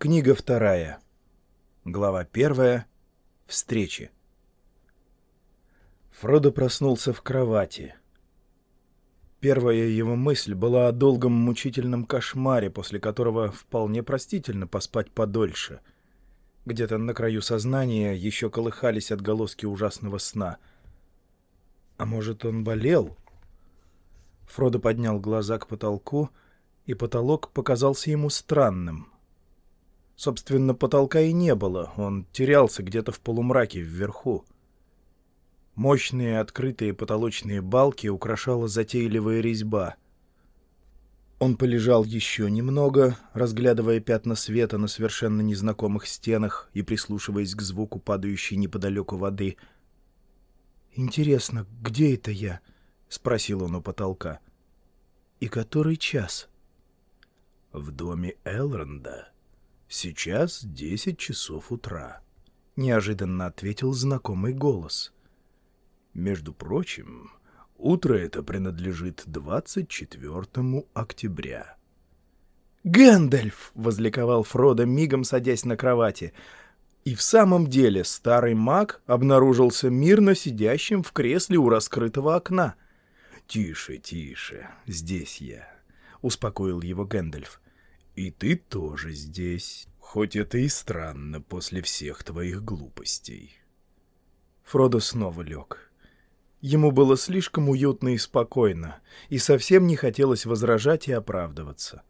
Книга вторая. Глава первая. Встречи. Фродо проснулся в кровати. Первая его мысль была о долгом мучительном кошмаре, после которого вполне простительно поспать подольше. Где-то на краю сознания еще колыхались отголоски ужасного сна. А может, он болел? Фродо поднял глаза к потолку, и потолок показался ему странным. Собственно, потолка и не было, он терялся где-то в полумраке вверху. Мощные открытые потолочные балки украшала затейливая резьба. Он полежал еще немного, разглядывая пятна света на совершенно незнакомых стенах и прислушиваясь к звуку падающей неподалеку воды. «Интересно, где это я?» — спросил он у потолка. «И который час?» «В доме Элронда. Сейчас десять часов утра», — неожиданно ответил знакомый голос. Между прочим, утро это принадлежит 24 октября. «Гэндальф!» — возликовал Фродо, мигом садясь на кровати. И в самом деле старый маг обнаружился мирно сидящим в кресле у раскрытого окна. «Тише, тише, здесь я», — успокоил его Гэндальф. «И ты тоже здесь, хоть это и странно после всех твоих глупостей». Фродо снова лег. Ему было слишком уютно и спокойно, и совсем не хотелось возражать и оправдываться.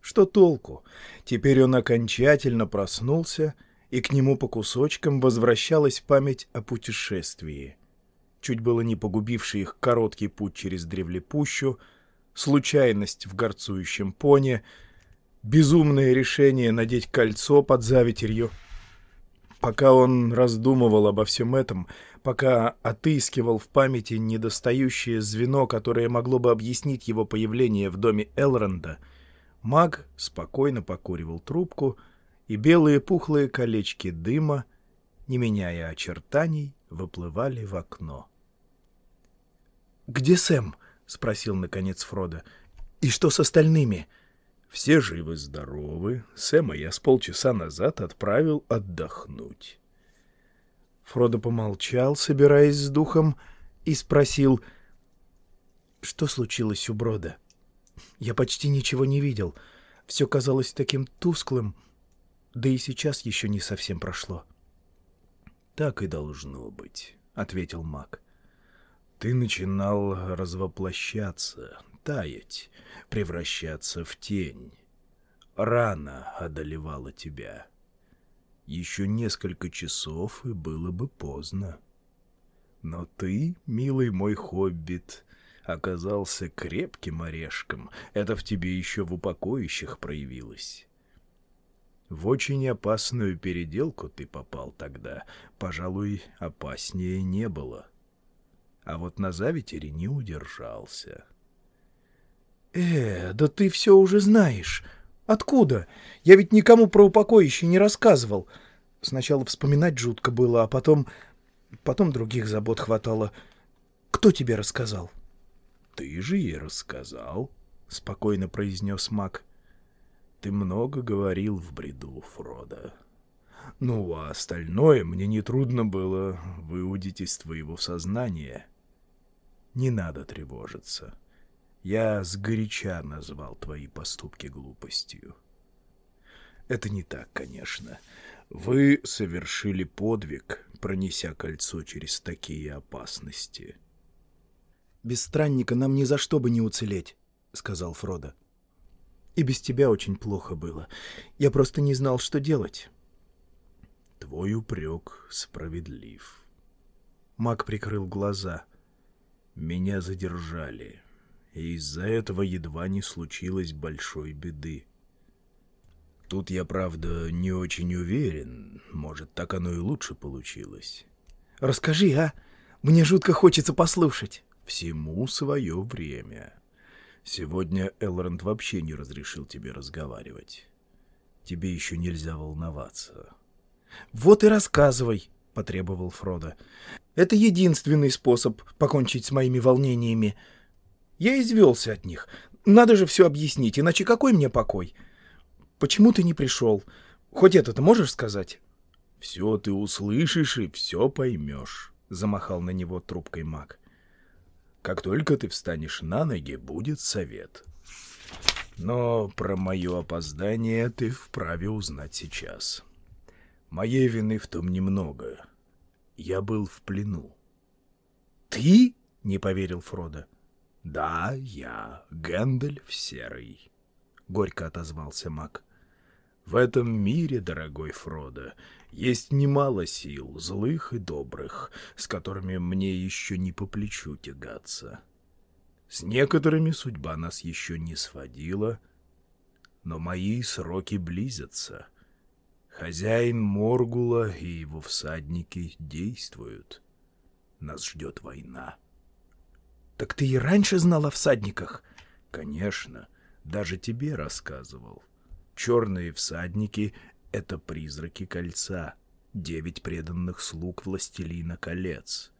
Что толку? Теперь он окончательно проснулся, и к нему по кусочкам возвращалась память о путешествии. Чуть было не погубивший их короткий путь через древлепущу, случайность в горцующем поне, безумное решение надеть кольцо под завитерью. Пока он раздумывал обо всем этом — пока отыскивал в памяти недостающее звено, которое могло бы объяснить его появление в доме Элронда, маг спокойно покуривал трубку, и белые пухлые колечки дыма, не меняя очертаний, выплывали в окно. «Где Сэм?» — спросил, наконец, Фродо. «И что с остальными?» «Все живы-здоровы. Сэма я с полчаса назад отправил отдохнуть». Фродо помолчал, собираясь с духом, и спросил, что случилось у Брода. Я почти ничего не видел. Все казалось таким тусклым, да и сейчас еще не совсем прошло. — Так и должно быть, — ответил маг. — Ты начинал развоплощаться, таять, превращаться в тень. Рана одолевала тебя. — еще несколько часов, и было бы поздно. Но ты, милый мой хоббит, оказался крепким орешком. Это в тебе еще в упокоищах проявилось. В очень опасную переделку ты попал тогда. Пожалуй, опаснее не было. А вот на Заветере не удержался. — Э, да ты все уже знаешь. Откуда? Я ведь никому про упокоище не рассказывал. Сначала вспоминать жутко было, а потом... Потом других забот хватало. Кто тебе рассказал? — Ты же ей рассказал, — спокойно произнес маг. — Ты много говорил в бреду, Фрода. Ну, а остальное мне нетрудно было выудить из твоего сознания. Не надо тревожиться. — я сгоряча назвал твои поступки глупостью. Это не так, конечно. Вы совершили подвиг, пронеся кольцо через такие опасности. «Без странника нам ни за что бы не уцелеть», — сказал Фродо. «И без тебя очень плохо было. Я просто не знал, что делать». «Твой упрек справедлив». Маг прикрыл глаза. «Меня задержали и из-за этого едва не случилось большой беды. Тут я, правда, не очень уверен. Может, так оно и лучше получилось. «Расскажи, а? Мне жутко хочется послушать». «Всему свое время. Сегодня Элронд вообще не разрешил тебе разговаривать. Тебе еще нельзя волноваться». «Вот и рассказывай», — потребовал Фродо. «Это единственный способ покончить с моими волнениями». Я извелся от них. Надо же все объяснить, иначе какой мне покой? Почему ты не пришел? Хоть это ты можешь сказать?» «Все ты услышишь и все поймешь», — замахал на него трубкой маг. «Как только ты встанешь на ноги, будет совет. Но про мое опоздание ты вправе узнать сейчас. Моей вины в том немного. Я был в плену». «Ты?» — не поверил Фродо. «Да, я, Гэндальф Серый», — горько отозвался маг. «В этом мире, дорогой Фродо, есть немало сил, злых и добрых, с которыми мне еще не по плечу тягаться. С некоторыми судьба нас еще не сводила, но мои сроки близятся. Хозяин Моргула и его всадники действуют. Нас ждет война». «Так ты и раньше знал о всадниках?» «Конечно, даже тебе рассказывал. Черные всадники — это призраки кольца, девять преданных слуг властелина колец.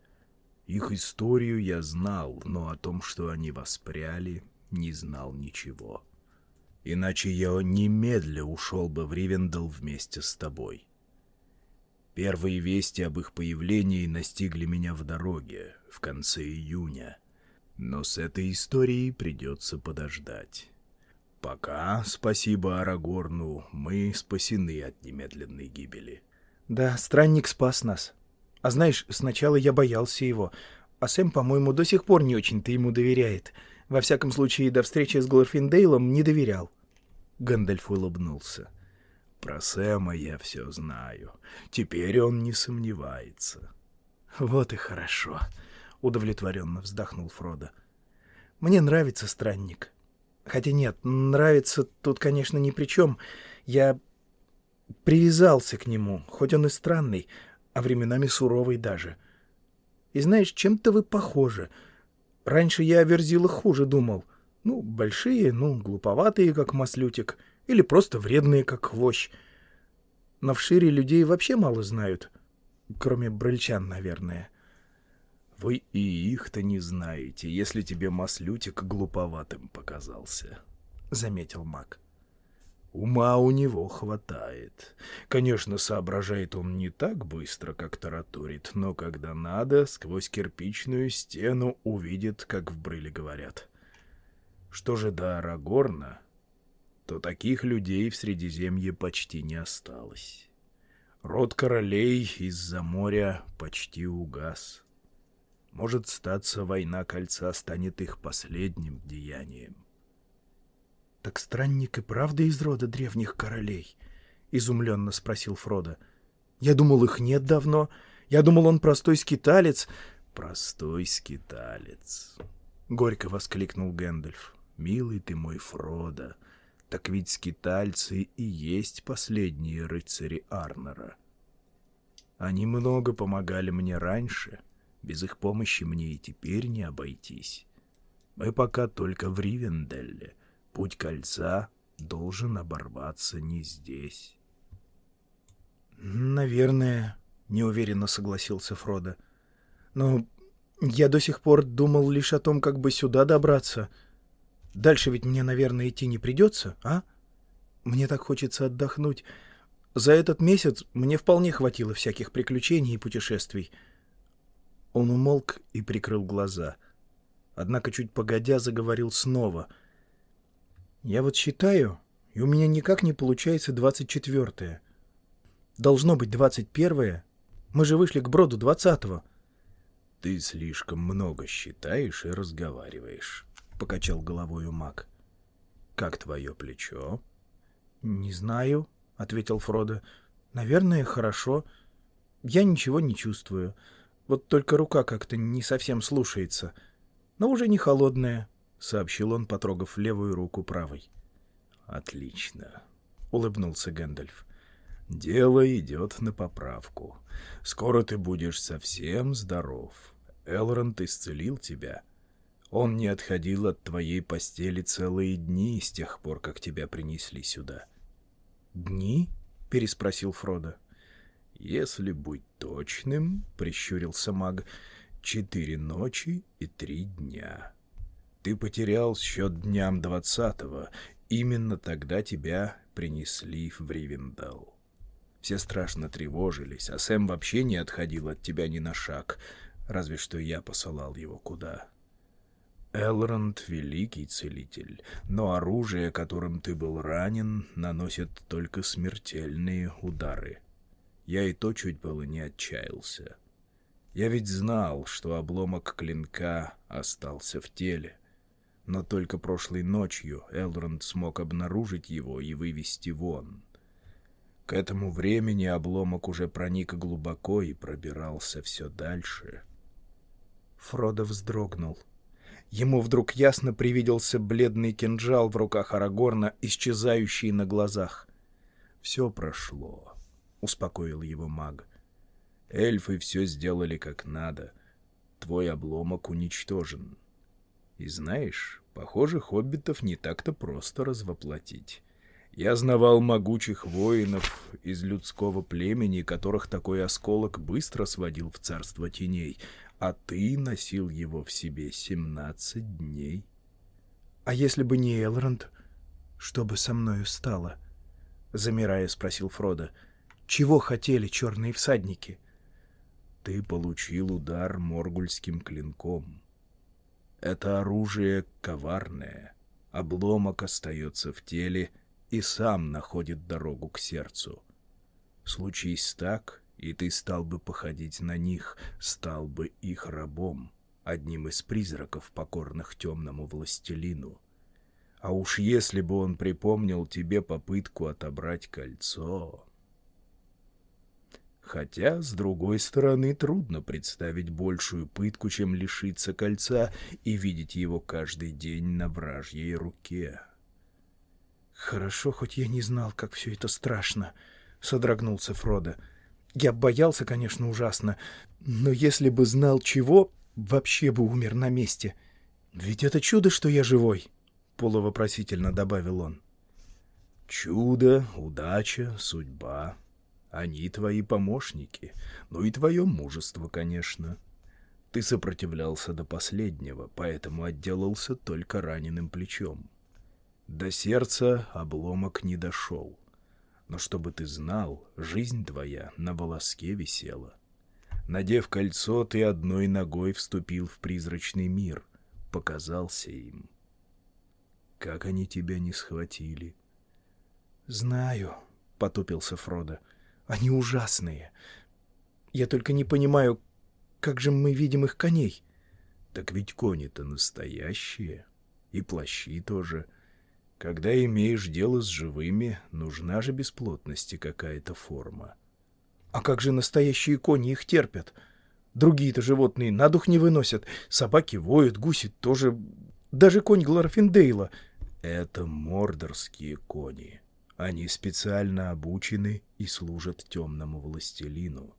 Их историю я знал, но о том, что они воспряли, не знал ничего. Иначе я немедля ушел бы в Ривендел вместе с тобой». Первые вести об их появлении настигли меня в дороге в конце июня — но с этой историей придется подождать. Пока, спасибо Арагорну, мы спасены от немедленной гибели. Да, странник спас нас. А знаешь, сначала я боялся его, а Сэм, по-моему, до сих пор не очень-то ему доверяет. Во всяком случае, до встречи с Глорфиндейлом не доверял. Гэндальф улыбнулся. Про Сэма я все знаю. Теперь он не сомневается. Вот и хорошо. — удовлетворенно вздохнул Фродо. «Мне нравится странник. Хотя нет, нравится тут, конечно, ни при чем. Я привязался к нему, хоть он и странный, а временами суровый даже. И знаешь, чем-то вы похожи. Раньше я о верзилах хуже думал. Ну, большие, ну, глуповатые, как маслютик, или просто вредные, как хвощ. Но в шире людей вообще мало знают, кроме брыльчан, наверное». Вы и их-то не знаете, если тебе маслютик глуповатым показался, — заметил маг. Ума у него хватает. Конечно, соображает он не так быстро, как тараторит, но когда надо, сквозь кирпичную стену увидит, как в брыле говорят. Что же до Арагорна, то таких людей в Средиземье почти не осталось. Род королей из-за моря почти угас. Может, статься война кольца станет их последним деянием. — Так странник и правда из рода древних королей? — изумленно спросил Фродо. — Я думал, их нет давно. Я думал, он простой скиталец. — Простой скиталец! — горько воскликнул Гэндальф. — Милый ты мой Фродо! Так ведь скитальцы и есть последние рыцари Арнера. Они много помогали мне раньше — без их помощи мне и теперь не обойтись. Мы пока только в Ривенделле. Путь кольца должен оборваться не здесь. «Наверное», — неуверенно согласился Фродо. «Но я до сих пор думал лишь о том, как бы сюда добраться. Дальше ведь мне, наверное, идти не придется, а? Мне так хочется отдохнуть. За этот месяц мне вполне хватило всяких приключений и путешествий». Он умолк и прикрыл глаза. Однако чуть погодя заговорил снова. «Я вот считаю, и у меня никак не получается двадцать четвертое. Должно быть двадцать первое. Мы же вышли к броду двадцатого». «Ты слишком много считаешь и разговариваешь», — покачал головой маг. «Как твое плечо?» «Не знаю», — ответил Фродо. «Наверное, хорошо. Я ничего не чувствую». Вот только рука как-то не совсем слушается. Но уже не холодная, — сообщил он, потрогав левую руку правой. — Отлично, — улыбнулся Гэндальф. — Дело идет на поправку. Скоро ты будешь совсем здоров. Элронд исцелил тебя. Он не отходил от твоей постели целые дни с тех пор, как тебя принесли сюда. — Дни? — переспросил Фродо. «Если быть точным, — прищурился маг, — четыре ночи и три дня. Ты потерял счет дням двадцатого. Именно тогда тебя принесли в Ривендал. Все страшно тревожились, а Сэм вообще не отходил от тебя ни на шаг, разве что я посылал его куда. Элронд — великий целитель, но оружие, которым ты был ранен, наносит только смертельные удары. Я и то чуть было не отчаялся. Я ведь знал, что обломок клинка остался в теле. Но только прошлой ночью Элронд смог обнаружить его и вывести вон. К этому времени обломок уже проник глубоко и пробирался все дальше. Фродо вздрогнул. Ему вдруг ясно привиделся бледный кинжал в руках Арагорна, исчезающий на глазах. «Все прошло», — успокоил его маг. «Эльфы все сделали как надо. Твой обломок уничтожен. И знаешь, похоже, хоббитов не так-то просто развоплотить. Я знавал могучих воинов из людского племени, которых такой осколок быстро сводил в царство теней, а ты носил его в себе семнадцать дней. — А если бы не Элронд, что бы со мною стало? — замирая спросил Фродо. — Чего хотели черные всадники? — Ты получил удар моргульским клинком. Это оружие коварное. Обломок остается в теле — и сам находит дорогу к сердцу. Случись так, и ты стал бы походить на них, стал бы их рабом, одним из призраков, покорных темному властелину. А уж если бы он припомнил тебе попытку отобрать кольцо... Хотя, с другой стороны, трудно представить большую пытку, чем лишиться кольца и видеть его каждый день на вражьей руке. «Хорошо, хоть я не знал, как все это страшно», — содрогнулся Фродо. «Я боялся, конечно, ужасно, но если бы знал чего, вообще бы умер на месте. Ведь это чудо, что я живой», — полувопросительно добавил он. «Чудо, удача, судьба. Они твои помощники. Ну и твое мужество, конечно. Ты сопротивлялся до последнего, поэтому отделался только раненым плечом. До сердца обломок не дошел. Но чтобы ты знал, жизнь твоя на волоске висела. Надев кольцо, ты одной ногой вступил в призрачный мир, показался им. Как они тебя не схватили? — Знаю, — потупился Фродо. — Они ужасные. Я только не понимаю, как же мы видим их коней? — Так ведь кони-то настоящие. И плащи тоже — когда имеешь дело с живыми, нужна же бесплотности какая-то форма. А как же настоящие кони их терпят? Другие-то животные на дух не выносят. Собаки воют, гуси тоже. Даже конь Глорфиндейла. Это мордорские кони. Они специально обучены и служат темному властелину.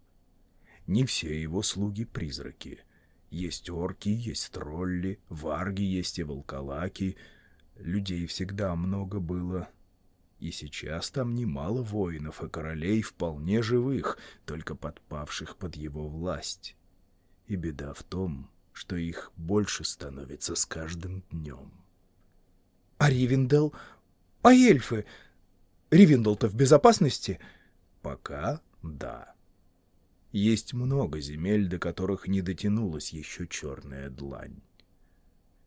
Не все его слуги — призраки. Есть орки, есть тролли, варги есть и волколаки — Людей всегда много было. И сейчас там немало воинов и королей вполне живых, только подпавших под его власть. И беда в том, что их больше становится с каждым днем. — А Ривендел? А эльфы? Ривендел-то в безопасности? — Пока да. Есть много земель, до которых не дотянулась еще черная длань.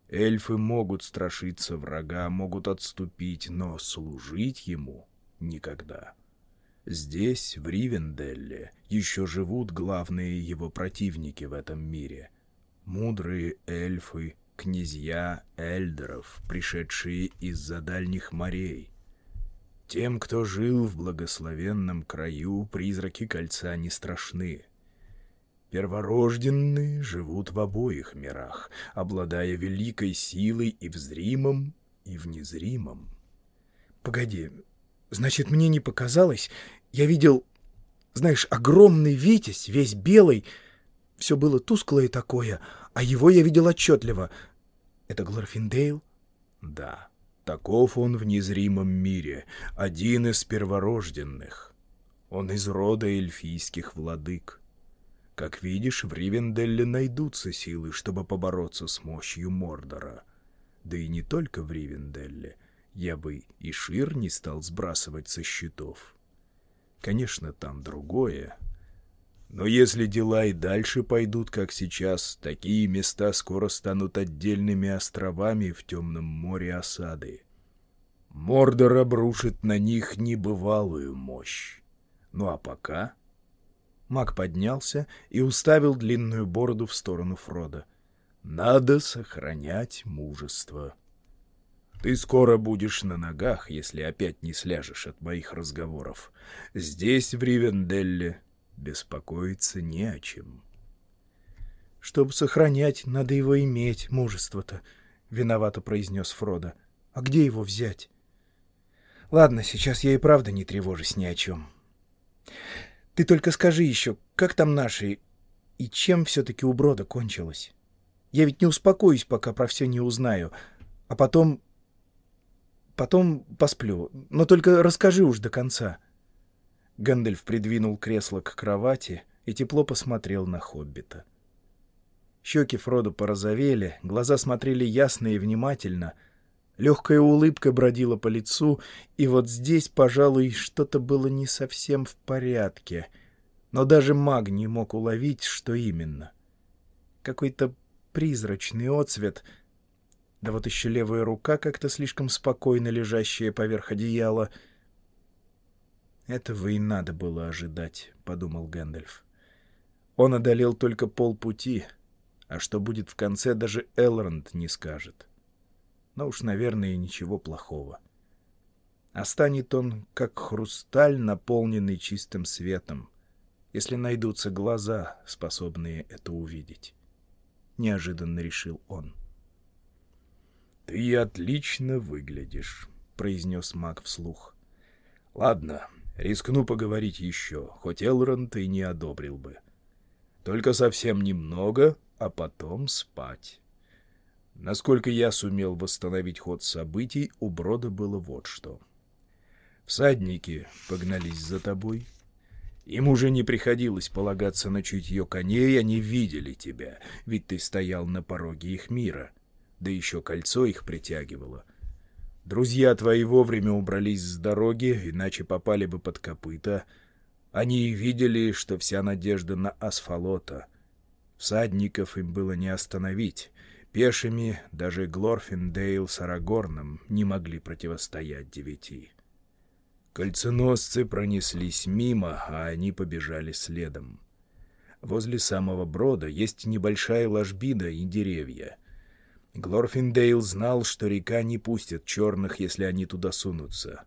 Эльфы могут страшиться врага, могут отступить, но служить ему никогда. Здесь, в Ривенделле, еще живут главные его противники в этом мире. Мудрые эльфы, князья эльдеров, пришедшие из-за дальних морей. Тем, кто жил в благословенном краю, призраки кольца не страшны. Перворожденные живут в обоих мирах, обладая великой силой и в зримом, и в незримом. Погоди, значит, мне не показалось? Я видел, знаешь, огромный Витязь, весь белый. Все было тусклое такое, а его я видел отчетливо. Это Глорфиндейл? Да, таков он в незримом мире, один из перворожденных. Он из рода эльфийских владык. Как видишь, в Ривенделле найдутся силы, чтобы побороться с мощью Мордора. Да и не только в Ривенделле. Я бы и Шир не стал сбрасывать со счетов. Конечно, там другое. Но если дела и дальше пойдут, как сейчас, такие места скоро станут отдельными островами в темном море осады. Мордор обрушит на них небывалую мощь. Ну а пока... Маг поднялся и уставил длинную бороду в сторону Фрода. «Надо сохранять мужество. Ты скоро будешь на ногах, если опять не сляжешь от моих разговоров. Здесь, в Ривенделле, беспокоиться не о чем». «Чтобы сохранять, надо его иметь, мужество-то», — виновато произнес Фродо. «А где его взять?» «Ладно, сейчас я и правда не тревожусь ни о чем». Ты только скажи еще, как там наши... И чем все-таки у Брода кончилось? Я ведь не успокоюсь, пока про все не узнаю. А потом... Потом посплю. Но только расскажи уж до конца. Гэндальф придвинул кресло к кровати и тепло посмотрел на Хоббита. Щеки Фроду порозовели, глаза смотрели ясно и внимательно — Легкая улыбка бродила по лицу, и вот здесь, пожалуй, что-то было не совсем в порядке. Но даже маг не мог уловить, что именно. Какой-то призрачный отцвет, да вот еще левая рука, как-то слишком спокойно лежащая поверх одеяла. «Этого и надо было ожидать», — подумал Гэндальф. Он одолел только полпути, а что будет в конце, даже Элронд не скажет. — но уж, наверное, ничего плохого. А станет он, как хрусталь, наполненный чистым светом, если найдутся глаза, способные это увидеть. Неожиданно решил он. — Ты отлично выглядишь, — произнес маг вслух. — Ладно, рискну поговорить еще, хоть Элронд и не одобрил бы. Только совсем немного, а потом спать. Насколько я сумел восстановить ход событий, у Брода было вот что. Всадники погнались за тобой. Им уже не приходилось полагаться на чутье коней, они видели тебя, ведь ты стоял на пороге их мира. Да еще кольцо их притягивало. Друзья твои вовремя убрались с дороги, иначе попали бы под копыта. Они видели, что вся надежда на асфалота. Всадников им было не остановить. Пешими даже Глорфиндейл с Арагорном не могли противостоять девяти. Кольценосцы пронеслись мимо, а они побежали следом. Возле самого брода есть небольшая ложбина и деревья. Глорфиндейл знал, что река не пустит черных, если они туда сунутся.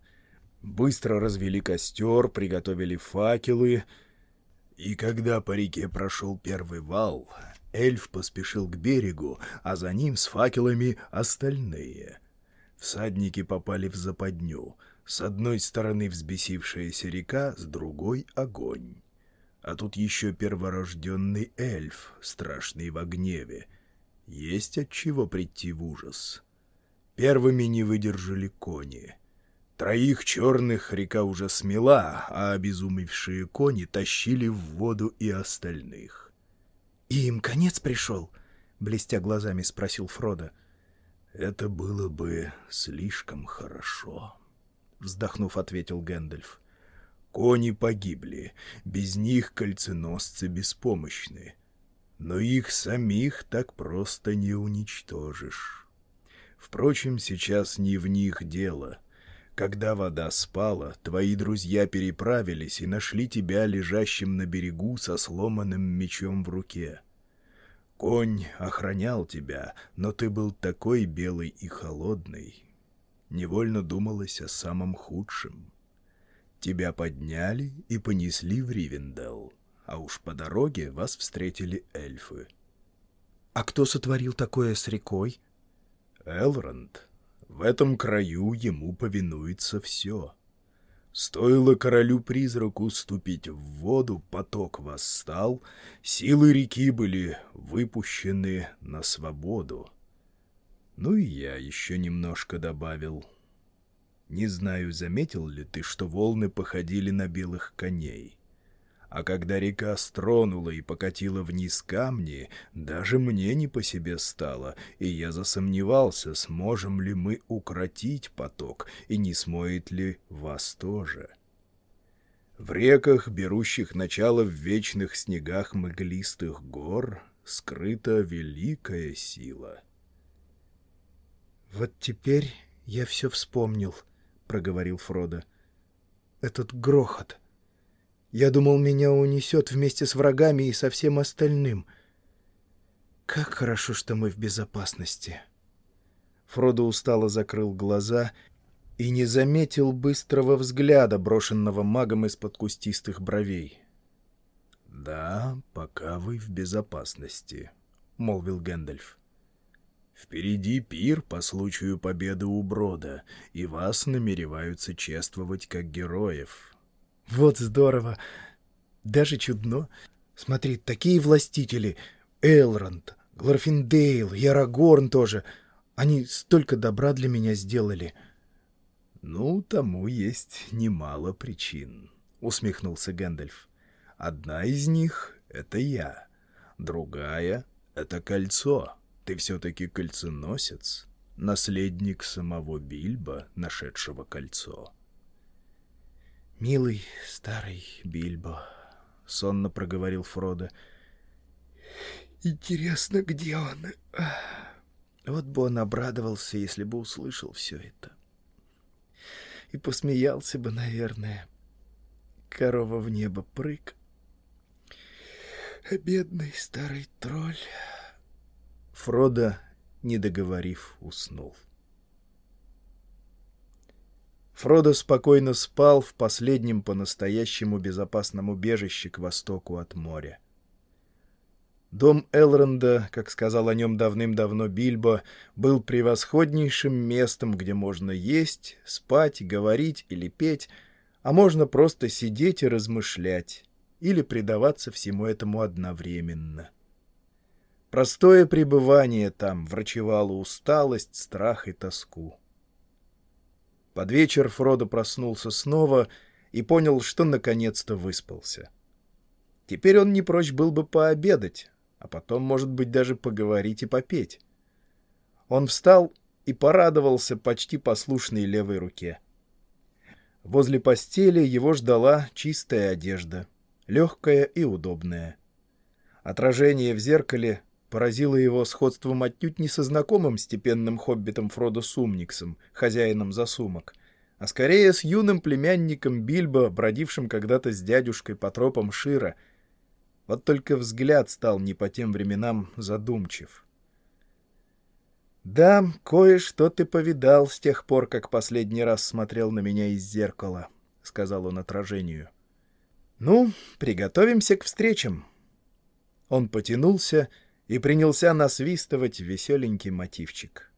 Быстро развели костер, приготовили факелы, и когда по реке прошел первый вал, Эльф поспешил к берегу, а за ним с факелами остальные. Всадники попали в западню. С одной стороны взбесившаяся река, с другой — огонь. А тут еще перворожденный эльф, страшный в гневе. Есть от чего прийти в ужас. Первыми не выдержали кони. Троих черных река уже смела, а обезумевшие кони тащили в воду и остальных. «И им конец пришел?» — блестя глазами спросил Фродо. «Это было бы слишком хорошо», — вздохнув, ответил Гэндальф. «Кони погибли, без них кольценосцы беспомощны, но их самих так просто не уничтожишь. Впрочем, сейчас не в них дело». Когда вода спала, твои друзья переправились и нашли тебя лежащим на берегу со сломанным мечом в руке. Конь охранял тебя, но ты был такой белый и холодный. Невольно думалось о самом худшем. Тебя подняли и понесли в Ривендел, а уж по дороге вас встретили эльфы. — А кто сотворил такое с рекой? — Элронд. В этом краю ему повинуется все. Стоило королю-призраку ступить в воду, поток восстал, силы реки были выпущены на свободу. Ну и я еще немножко добавил. Не знаю, заметил ли ты, что волны походили на белых коней. А когда река стронула и покатила вниз камни, даже мне не по себе стало, и я засомневался, сможем ли мы укротить поток, и не смоет ли вас тоже. В реках, берущих начало в вечных снегах мглистых гор, скрыта великая сила. «Вот теперь я все вспомнил», — проговорил Фродо. «Этот грохот. Я думал, меня унесет вместе с врагами и со всем остальным. Как хорошо, что мы в безопасности». Фродо устало закрыл глаза и не заметил быстрого взгляда, брошенного магом из-под кустистых бровей. «Да, пока вы в безопасности», — молвил Гэндальф. «Впереди пир по случаю победы у Брода, и вас намереваются чествовать как героев». «Вот здорово! Даже чудно! Смотри, такие властители! Элронд, Глорфиндейл, Ярагорн тоже! Они столько добра для меня сделали!» «Ну, тому есть немало причин», — усмехнулся Гэндальф. «Одна из них — это я, другая — это кольцо. Ты все-таки кольценосец, наследник самого Бильбо, нашедшего кольцо». «Милый старый Бильбо», — сонно проговорил Фродо. «Интересно, где он? Вот бы он обрадовался, если бы услышал все это» и посмеялся бы, наверное. Корова в небо прыг. А бедный старый тролль. Фродо, не договорив, уснул. Фродо спокойно спал в последнем по-настоящему безопасном убежище к востоку от моря. Дом Элронда, как сказал о нем давным-давно Бильбо, был превосходнейшим местом, где можно есть, спать, говорить или петь, а можно просто сидеть и размышлять, или предаваться всему этому одновременно. Простое пребывание там врачевало усталость, страх и тоску. Под вечер Фродо проснулся снова и понял, что наконец-то выспался. Теперь он не прочь был бы пообедать, а потом, может быть, даже поговорить и попеть. Он встал и порадовался почти послушной левой руке. Возле постели его ждала чистая одежда, легкая и удобная. Отражение в зеркале поразило его сходством отнюдь не со знакомым степенным хоббитом Фродо Сумниксом, хозяином засумок, а скорее с юным племянником Бильбо, бродившим когда-то с дядюшкой по тропам Шира — вот только взгляд стал не по тем временам задумчив. «Да, кое-что ты повидал с тех пор, как последний раз смотрел на меня из зеркала», — сказал он отражению. «Ну, приготовимся к встречам». Он потянулся принялся насвистывать веселенький мотивчик.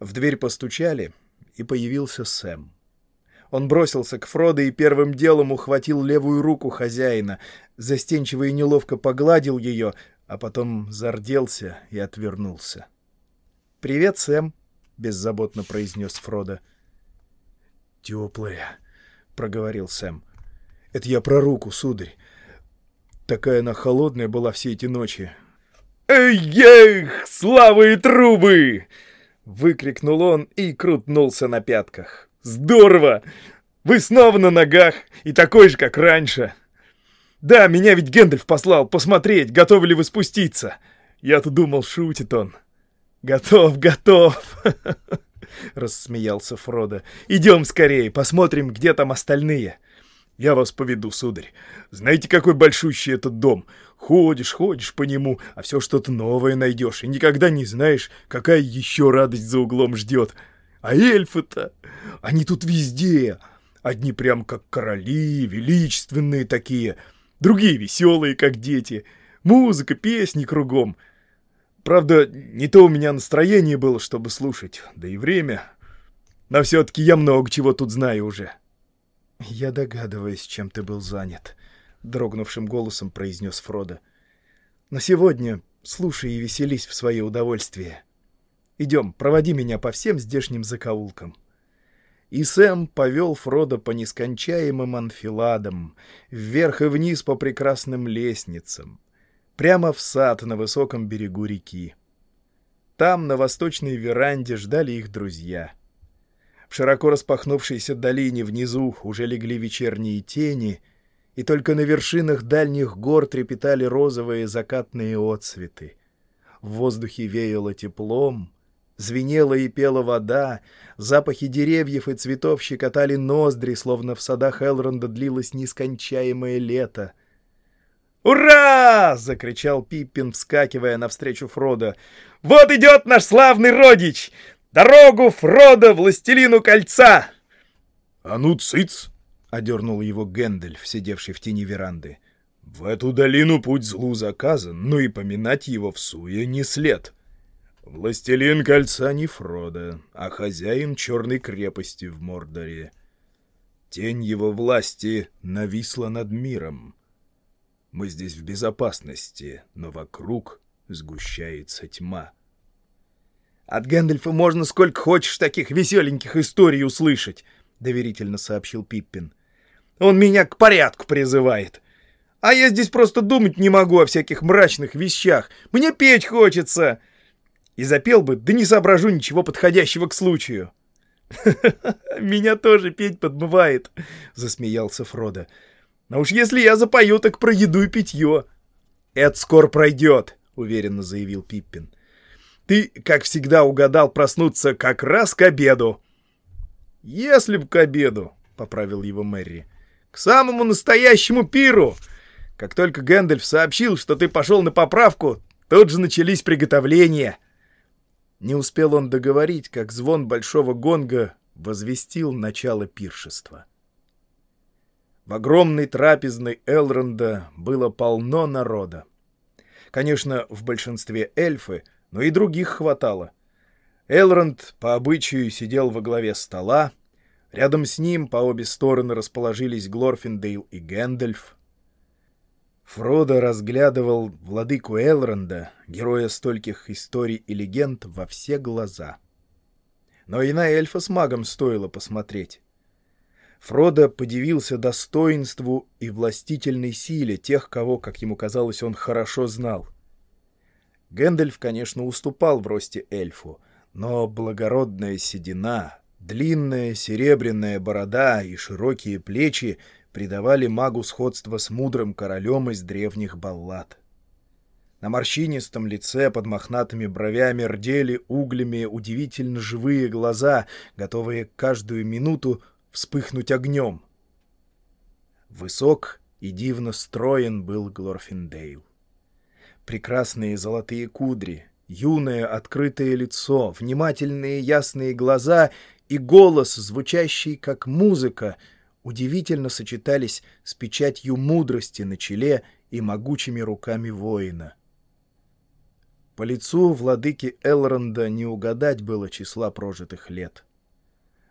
В дверь постучали, и появился Сэм. Он бросился к Фродо и первым делом ухватил левую руку хозяина, застенчиво и неловко погладил ее, а потом зарделся и отвернулся. «Привет, Сэм», — беззаботно произнес Фродо. «Теплая», — проговорил Сэм. «Это я про руку, сударь. Такая она холодная была все эти ночи». «Эй-эх, славы и трубы!» — выкрикнул он и крутнулся на пятках. Здорово! Вы снова на ногах и такой же, как раньше. Да, меня ведь Гэндальф послал посмотреть, готовы ли вы спуститься. Я-то думал, шутит он. Готов, готов, рассмеялся Фродо. Идем скорее, посмотрим, где там остальные. Я вас поведу, сударь. Знаете, какой большущий этот дом? Ходишь, ходишь по нему, а все что-то новое найдешь, и никогда не знаешь, какая еще радость за углом ждет. А эльфы-то, они тут везде. Одни прям как короли, величественные такие, другие веселые, как дети. Музыка, песни кругом. Правда, не то у меня настроение было, чтобы слушать, да и время. Но все-таки я много чего тут знаю уже. «Я догадываюсь, чем ты был занят», — дрогнувшим голосом произнес Фродо. «Но сегодня слушай и веселись в свое удовольствие». Идем, проводи меня по всем здешним закоулкам». И Сэм повел Фрода по нескончаемым анфиладам, вверх и вниз по прекрасным лестницам, прямо в сад на высоком берегу реки. Там, на восточной веранде, ждали их друзья. В широко распахнувшейся долине внизу уже легли вечерние тени, и только на вершинах дальних гор трепетали розовые закатные отцветы. В воздухе веяло теплом, звенела и пела вода, запахи деревьев и цветов щекотали ноздри, словно в садах Элронда длилось нескончаемое лето — «Ура!» — закричал Пиппин, вскакивая навстречу Фродо. «Вот идет наш славный родич! Дорогу Фродо, властелину кольца!» «А ну, цыц!» — одернул его Гэндальф, сидевший в тени веранды. «В эту долину путь злу заказан, но и поминать его в суе не след. Властелин кольца не Фродо, а хозяин черной крепости в Мордоре. Тень его власти нависла над миром». Мы здесь в безопасности, но вокруг сгущается тьма. «От Гэндальфа можно сколько хочешь таких веселеньких историй услышать», — доверительно сообщил Пиппин. «Он меня к порядку призывает. А я здесь просто думать не могу о всяких мрачных вещах. Мне петь хочется. И запел бы, да не соображу ничего подходящего к случаю». «Меня тоже петь подмывает», — засмеялся Фродо. А уж если я запою, так про еду и питье. — Это скоро пройдет, — уверенно заявил Пиппин. — Ты, как всегда, угадал проснуться как раз к обеду. — Если б к обеду, — поправил его Мэри. — К самому настоящему пиру. Как только Гэндальф сообщил, что ты пошел на поправку, тут же начались приготовления. Не успел он договорить, как звон большого гонга возвестил начало пиршества. — в огромной трапезной Элронда было полно народа. Конечно, в большинстве эльфы, но и других хватало. Элронд по обычаю сидел во главе стола, рядом с ним по обе стороны расположились Глорфиндейл и Гэндальф. Фродо разглядывал владыку Элронда, героя стольких историй и легенд, во все глаза. Но и на эльфа с магом стоило посмотреть. Фродо подивился достоинству и властительной силе тех, кого, как ему казалось, он хорошо знал. Гэндальф, конечно, уступал в росте эльфу, но благородная седина, длинная серебряная борода и широкие плечи придавали магу сходство с мудрым королем из древних баллад. На морщинистом лице под мохнатыми бровями рдели углями удивительно живые глаза, готовые каждую минуту вспыхнуть огнем. Высок и дивно строен был Глорфиндейл. Прекрасные золотые кудри, юное открытое лицо, внимательные ясные глаза и голос, звучащий как музыка, удивительно сочетались с печатью мудрости на челе и могучими руками воина. По лицу владыки Элронда не угадать было числа прожитых лет.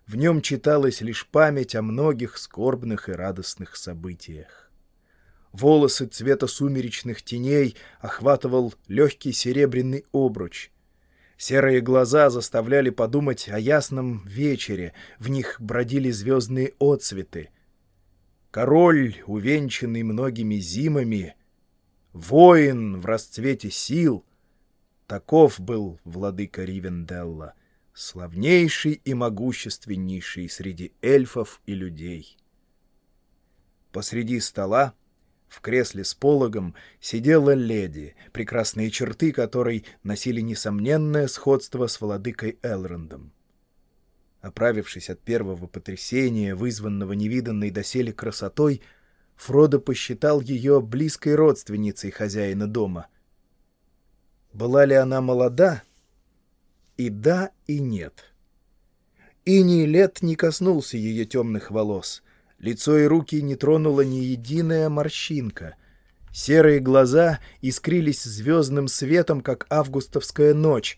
В нем читалась лишь память о многих скорбных и радостных событиях. Волосы цвета сумеречных теней охватывал легкий серебряный обруч. Серые глаза заставляли подумать о ясном вечере, в них бродили звездные отцветы. Король, увенчанный многими зимами, воин в расцвете сил — таков был владыка Ривенделла — славнейший и могущественнейший среди эльфов и людей. Посреди стола, в кресле с пологом, сидела леди, прекрасные черты которой носили несомненное сходство с владыкой Элрондом. Оправившись от первого потрясения, вызванного невиданной доселе красотой, Фродо посчитал ее близкой родственницей хозяина дома. Была ли она молода? И да, и нет. Иний лет не коснулся ее темных волос. Лицо и руки не тронула ни единая морщинка. Серые глаза искрились звездным светом, как августовская ночь,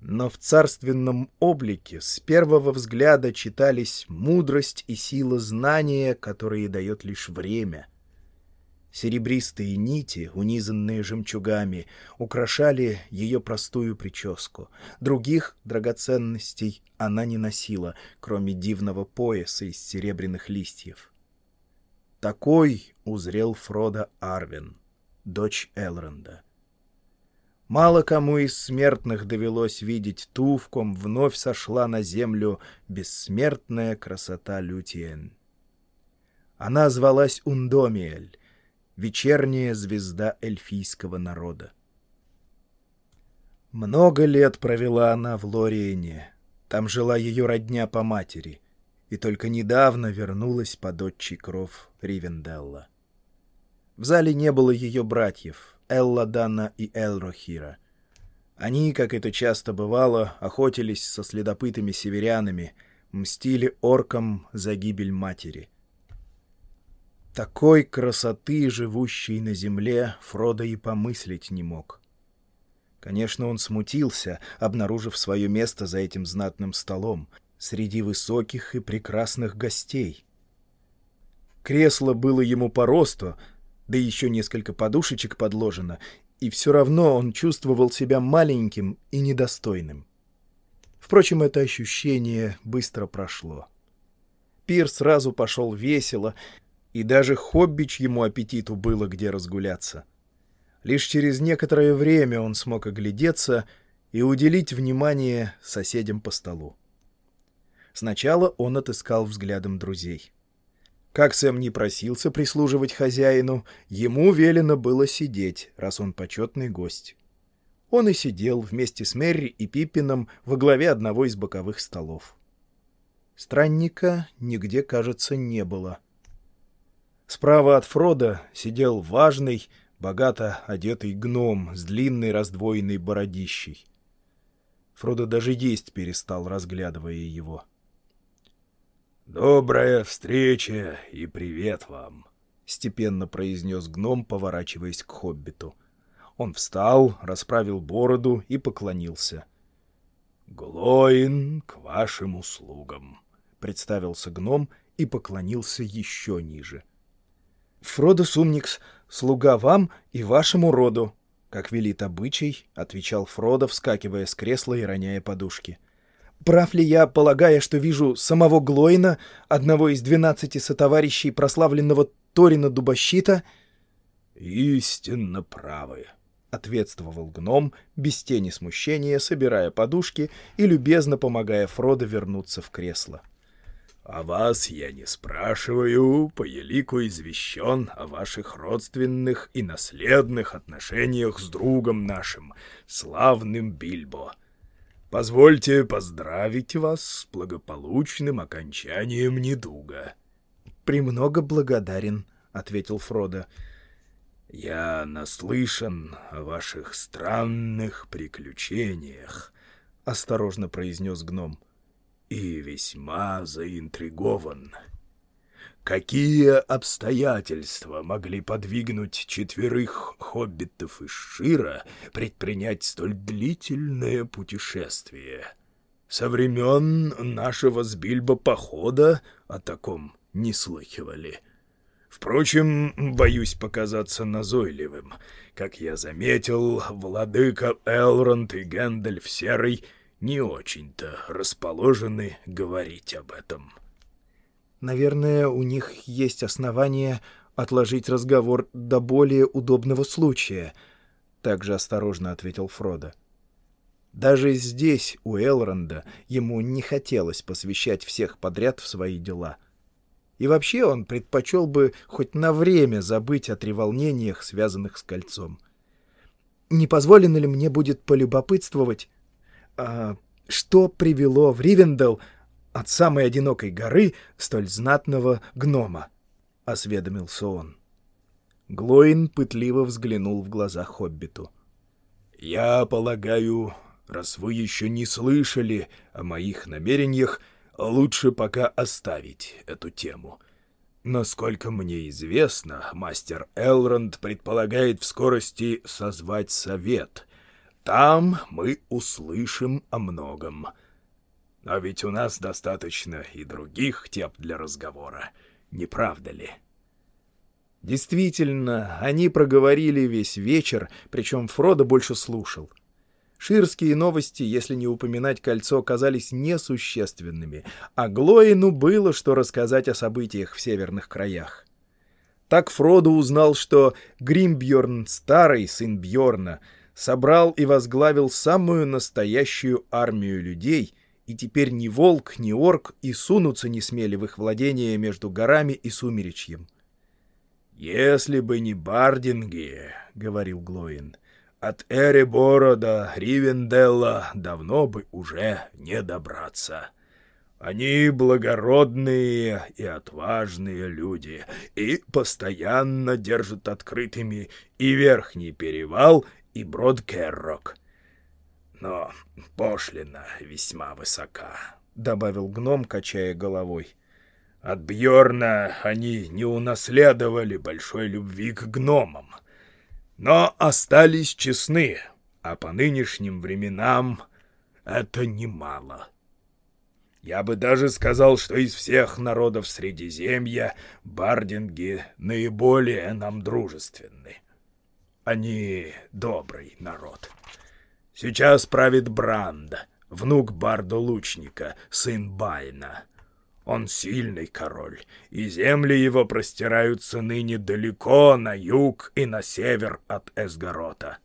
но в царственном облике с первого взгляда читались мудрость и сила знания, которые дает лишь время — Серебристые нити, унизанные жемчугами, украшали ее простую прическу. Других драгоценностей она не носила, кроме дивного пояса из серебряных листьев. Такой узрел Фродо Арвин, дочь Элронда. Мало кому из смертных довелось видеть ту, в ком вновь сошла на землю бессмертная красота Лютиен. Она звалась Ундомиэль, вечерняя звезда эльфийского народа. Много лет провела она в Лориене. Там жила ее родня по матери, и только недавно вернулась под отчий кров Ривенделла. В зале не было ее братьев, Элладана и Элрохира. Они, как это часто бывало, охотились со следопытыми северянами, мстили оркам за гибель матери. Такой красоты, живущей на земле, Фродо и помыслить не мог. Конечно, он смутился, обнаружив свое место за этим знатным столом, среди высоких и прекрасных гостей. Кресло было ему по росту, да еще несколько подушечек подложено, и все равно он чувствовал себя маленьким и недостойным. Впрочем, это ощущение быстро прошло. Пир сразу пошел весело, и даже хоббич ему аппетиту было где разгуляться — Лишь через некоторое время он смог оглядеться и уделить внимание соседям по столу. Сначала он отыскал взглядом друзей. Как Сэм не просился прислуживать хозяину, ему велено было сидеть, раз он почетный гость. Он и сидел вместе с Мэри и Пиппином во главе одного из боковых столов. Странника нигде, кажется, не было. Справа от Фрода сидел важный, богато одетый гном с длинной раздвоенной бородищей. Фродо даже есть перестал, разглядывая его. «Добрая встреча и привет вам!» — степенно произнес гном, поворачиваясь к хоббиту. Он встал, расправил бороду и поклонился. «Глоин к вашим услугам!» — представился гном и поклонился еще ниже. «Фродо Сумникс, слуга вам и вашему роду», — как велит обычай, — отвечал Фродо, вскакивая с кресла и роняя подушки. «Прав ли я, полагая, что вижу самого Глоина, одного из двенадцати сотоварищей прославленного Торина Дубощита?» «Истинно правы», — ответствовал гном, без тени смущения, собирая подушки и любезно помогая Фродо вернуться в кресло. — «А вас я не спрашиваю, по елику извещен о ваших родственных и наследных отношениях с другом нашим, славным Бильбо. Позвольте поздравить вас с благополучным окончанием недуга». «Премного благодарен», — ответил Фродо. «Я наслышан о ваших странных приключениях», — осторожно произнес гном и весьма заинтригован. Какие обстоятельства могли подвигнуть четверых хоббитов из Шира предпринять столь длительное путешествие? Со времен нашего с Бильбо похода о таком не слыхивали. Впрочем, боюсь показаться назойливым. Как я заметил, владыка Элронд и Гэндальф Серый — не очень-то расположены говорить об этом. Наверное, у них есть основания отложить разговор до более удобного случая, также осторожно ответил Фродо. Даже здесь, у Элронда, ему не хотелось посвящать всех подряд в свои дела. И вообще он предпочел бы хоть на время забыть о треволнениях, связанных с кольцом. «Не позволено ли мне будет полюбопытствовать, а что привело в Ривендел от самой одинокой горы столь знатного гнома? — осведомился он. Глоин пытливо взглянул в глаза Хоббиту. — Я полагаю, раз вы еще не слышали о моих намерениях, лучше пока оставить эту тему. Насколько мне известно, мастер Элронд предполагает в скорости созвать совет — там мы услышим о многом. А ведь у нас достаточно и других тем для разговора, не правда ли? Действительно, они проговорили весь вечер, причем Фродо больше слушал. Ширские новости, если не упоминать кольцо, казались несущественными, а Глоину было что рассказать о событиях в северных краях. Так Фродо узнал, что Гримбьорн, старый сын Бьорна, собрал и возглавил самую настоящую армию людей, и теперь ни волк, ни орк и сунуться не смели в их владение между горами и сумеречьем. «Если бы не Бардинги, — говорил Глоин, — от Эребора до Ривенделла давно бы уже не добраться». Они благородные и отважные люди и постоянно держат открытыми и Верхний Перевал, и Брод Керрок. Но пошлина весьма высока, — добавил гном, качая головой. От Бьорна они не унаследовали большой любви к гномам, но остались честны, а по нынешним временам это немало. — я бы даже сказал, что из всех народов Средиземья бардинги наиболее нам дружественны. Они добрый народ. Сейчас правит Бранд, внук барда-лучника, сын Байна. Он сильный король, и земли его простираются ныне далеко на юг и на север от Эсгорота.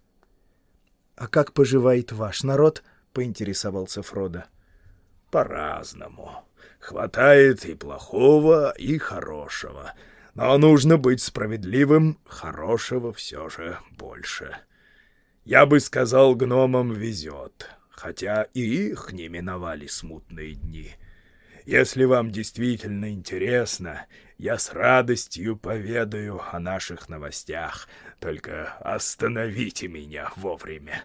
— А как поживает ваш народ? — поинтересовался Фродо. — по-разному. Хватает и плохого, и хорошего. Но нужно быть справедливым, хорошего все же больше. Я бы сказал, гномам везет, хотя и их не миновали смутные дни. Если вам действительно интересно, я с радостью поведаю о наших новостях, только остановите меня вовремя.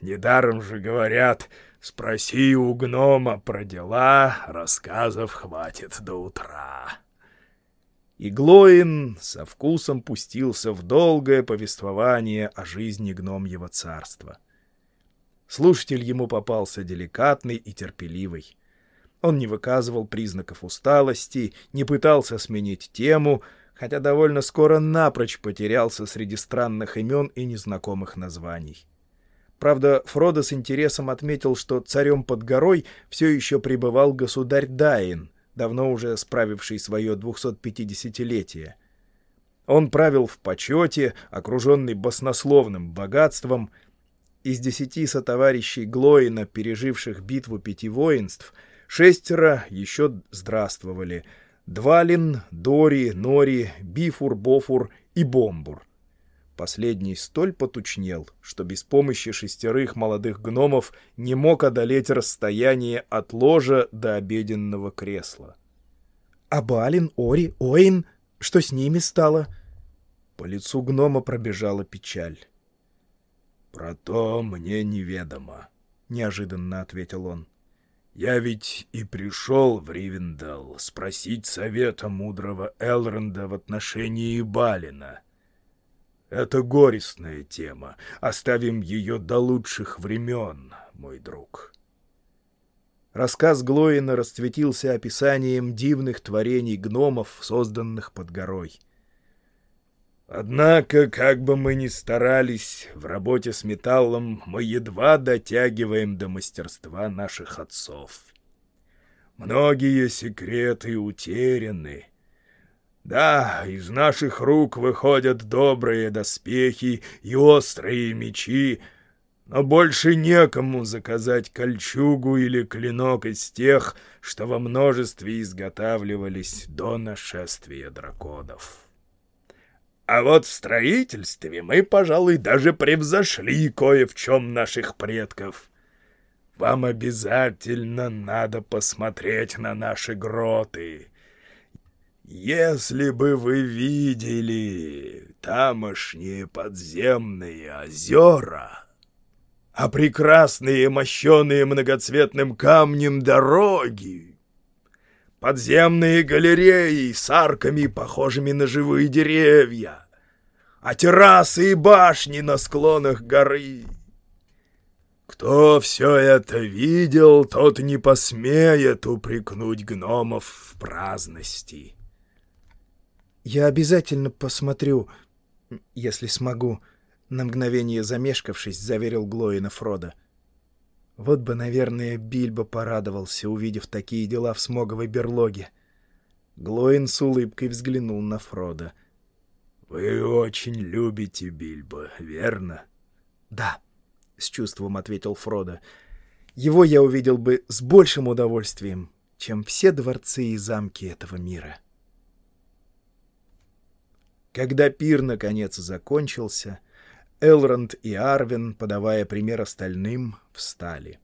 Недаром же говорят, Спроси у гнома про дела, рассказов хватит до утра. И Глоин со вкусом пустился в долгое повествование о жизни гномьего царства. Слушатель ему попался деликатный и терпеливый. Он не выказывал признаков усталости, не пытался сменить тему, хотя довольно скоро напрочь потерялся среди странных имен и незнакомых названий. Правда, Фродо с интересом отметил, что царем под горой все еще пребывал государь Дайн, давно уже справивший свое 250-летие. Он правил в почете, окруженный баснословным богатством. Из десяти сотоварищей Глоина, переживших битву пяти воинств, шестеро еще здравствовали — Двалин, Дори, Нори, Бифур, Бофур и Бомбур — Последний столь потучнел, что без помощи шестерых молодых гномов не мог одолеть расстояние от ложа до обеденного кресла. «А Балин, Ори, Оин? Что с ними стало?» По лицу гнома пробежала печаль. «Про то мне неведомо», — неожиданно ответил он. «Я ведь и пришел в Ривендал спросить совета мудрого Элронда в отношении Балина». Это горестная тема. Оставим ее до лучших времен, мой друг. Рассказ Глоина расцветился описанием дивных творений гномов, созданных под горой. Однако, как бы мы ни старались, в работе с металлом мы едва дотягиваем до мастерства наших отцов. Многие секреты утеряны, да, из наших рук выходят добрые доспехи и острые мечи, но больше некому заказать кольчугу или клинок из тех, что во множестве изготавливались до нашествия драконов. А вот в строительстве мы, пожалуй, даже превзошли кое в чем наших предков. Вам обязательно надо посмотреть на наши гроты. Если бы вы видели тамошние подземные озера, а прекрасные мощеные многоцветным камнем дороги, подземные галереи с арками, похожими на живые деревья, а террасы и башни на склонах горы. Кто все это видел, тот не посмеет упрекнуть гномов в праздности. «Я обязательно посмотрю, если смогу», — на мгновение замешкавшись, заверил Глоина Фрода. Вот бы, наверное, Бильбо порадовался, увидев такие дела в смоговой берлоге. Глоин с улыбкой взглянул на Фрода. «Вы очень любите Бильбо, верно?» «Да», — с чувством ответил Фродо. «Его я увидел бы с большим удовольствием, чем все дворцы и замки этого мира». Когда пир наконец закончился, Элронд и Арвин, подавая пример остальным, встали.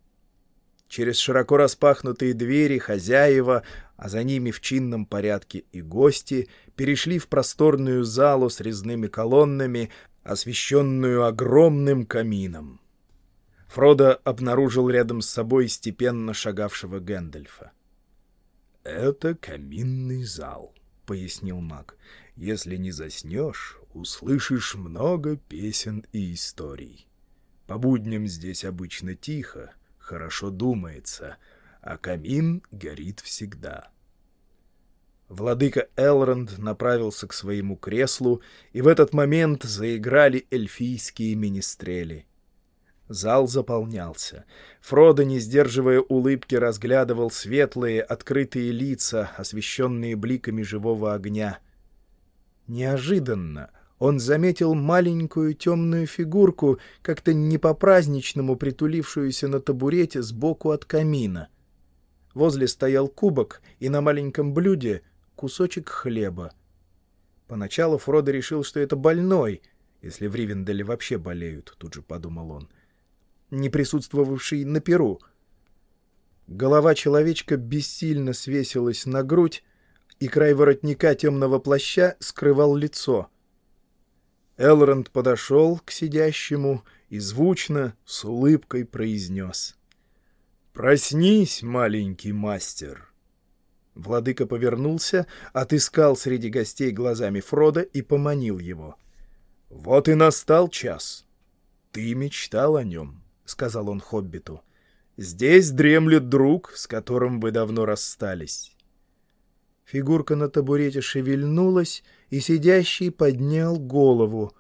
Через широко распахнутые двери хозяева, а за ними в чинном порядке и гости, перешли в просторную залу с резными колоннами, освещенную огромным камином. Фродо обнаружил рядом с собой степенно шагавшего Гэндальфа. «Это каминный зал», — пояснил маг. «Если не заснешь, услышишь много песен и историй. По будням здесь обычно тихо, хорошо думается, а камин горит всегда. Владыка Элронд направился к своему креслу, и в этот момент заиграли эльфийские министрели. Зал заполнялся. Фродо, не сдерживая улыбки, разглядывал светлые, открытые лица, освещенные бликами живого огня. Неожиданно он заметил маленькую темную фигурку, как-то не по-праздничному притулившуюся на табурете сбоку от камина. Возле стоял кубок, и на маленьком блюде кусочек хлеба. Поначалу Фродо решил, что это больной, если в Ривенделе вообще болеют, тут же подумал он, не присутствовавший на перу. Голова человечка бессильно свесилась на грудь, и край воротника темного плаща скрывал лицо — Элронд подошел к сидящему и звучно, с улыбкой произнес. «Проснись, маленький мастер!» Владыка повернулся, отыскал среди гостей глазами Фрода и поманил его. «Вот и настал час. Ты мечтал о нем», — сказал он Хоббиту. «Здесь дремлет друг, с которым вы давно расстались». Фигурка на табурете шевельнулась, и сидящий поднял голову.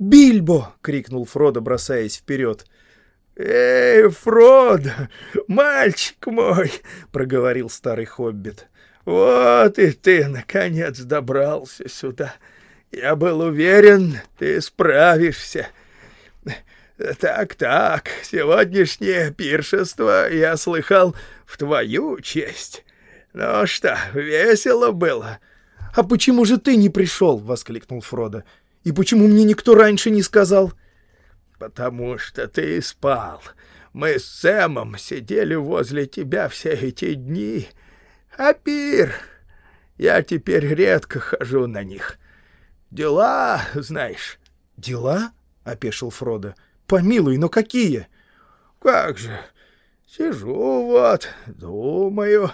«Бильбо!» — крикнул Фродо, бросаясь вперед. «Эй, Фродо, мальчик мой!» — проговорил старый хоббит. «Вот и ты, наконец, добрался сюда. Я был уверен, ты справишься. Так-так, сегодняшнее пиршество, я слыхал, в твою честь. Ну что, весело было?» «А почему же ты не пришел?» — воскликнул Фродо. «И почему мне никто раньше не сказал?» «Потому что ты спал. Мы с Сэмом сидели возле тебя все эти дни. А пир... Я теперь редко хожу на них. Дела, знаешь». «Дела?» — опешил Фродо. «Помилуй, но какие?» «Как же? Сижу вот, думаю...»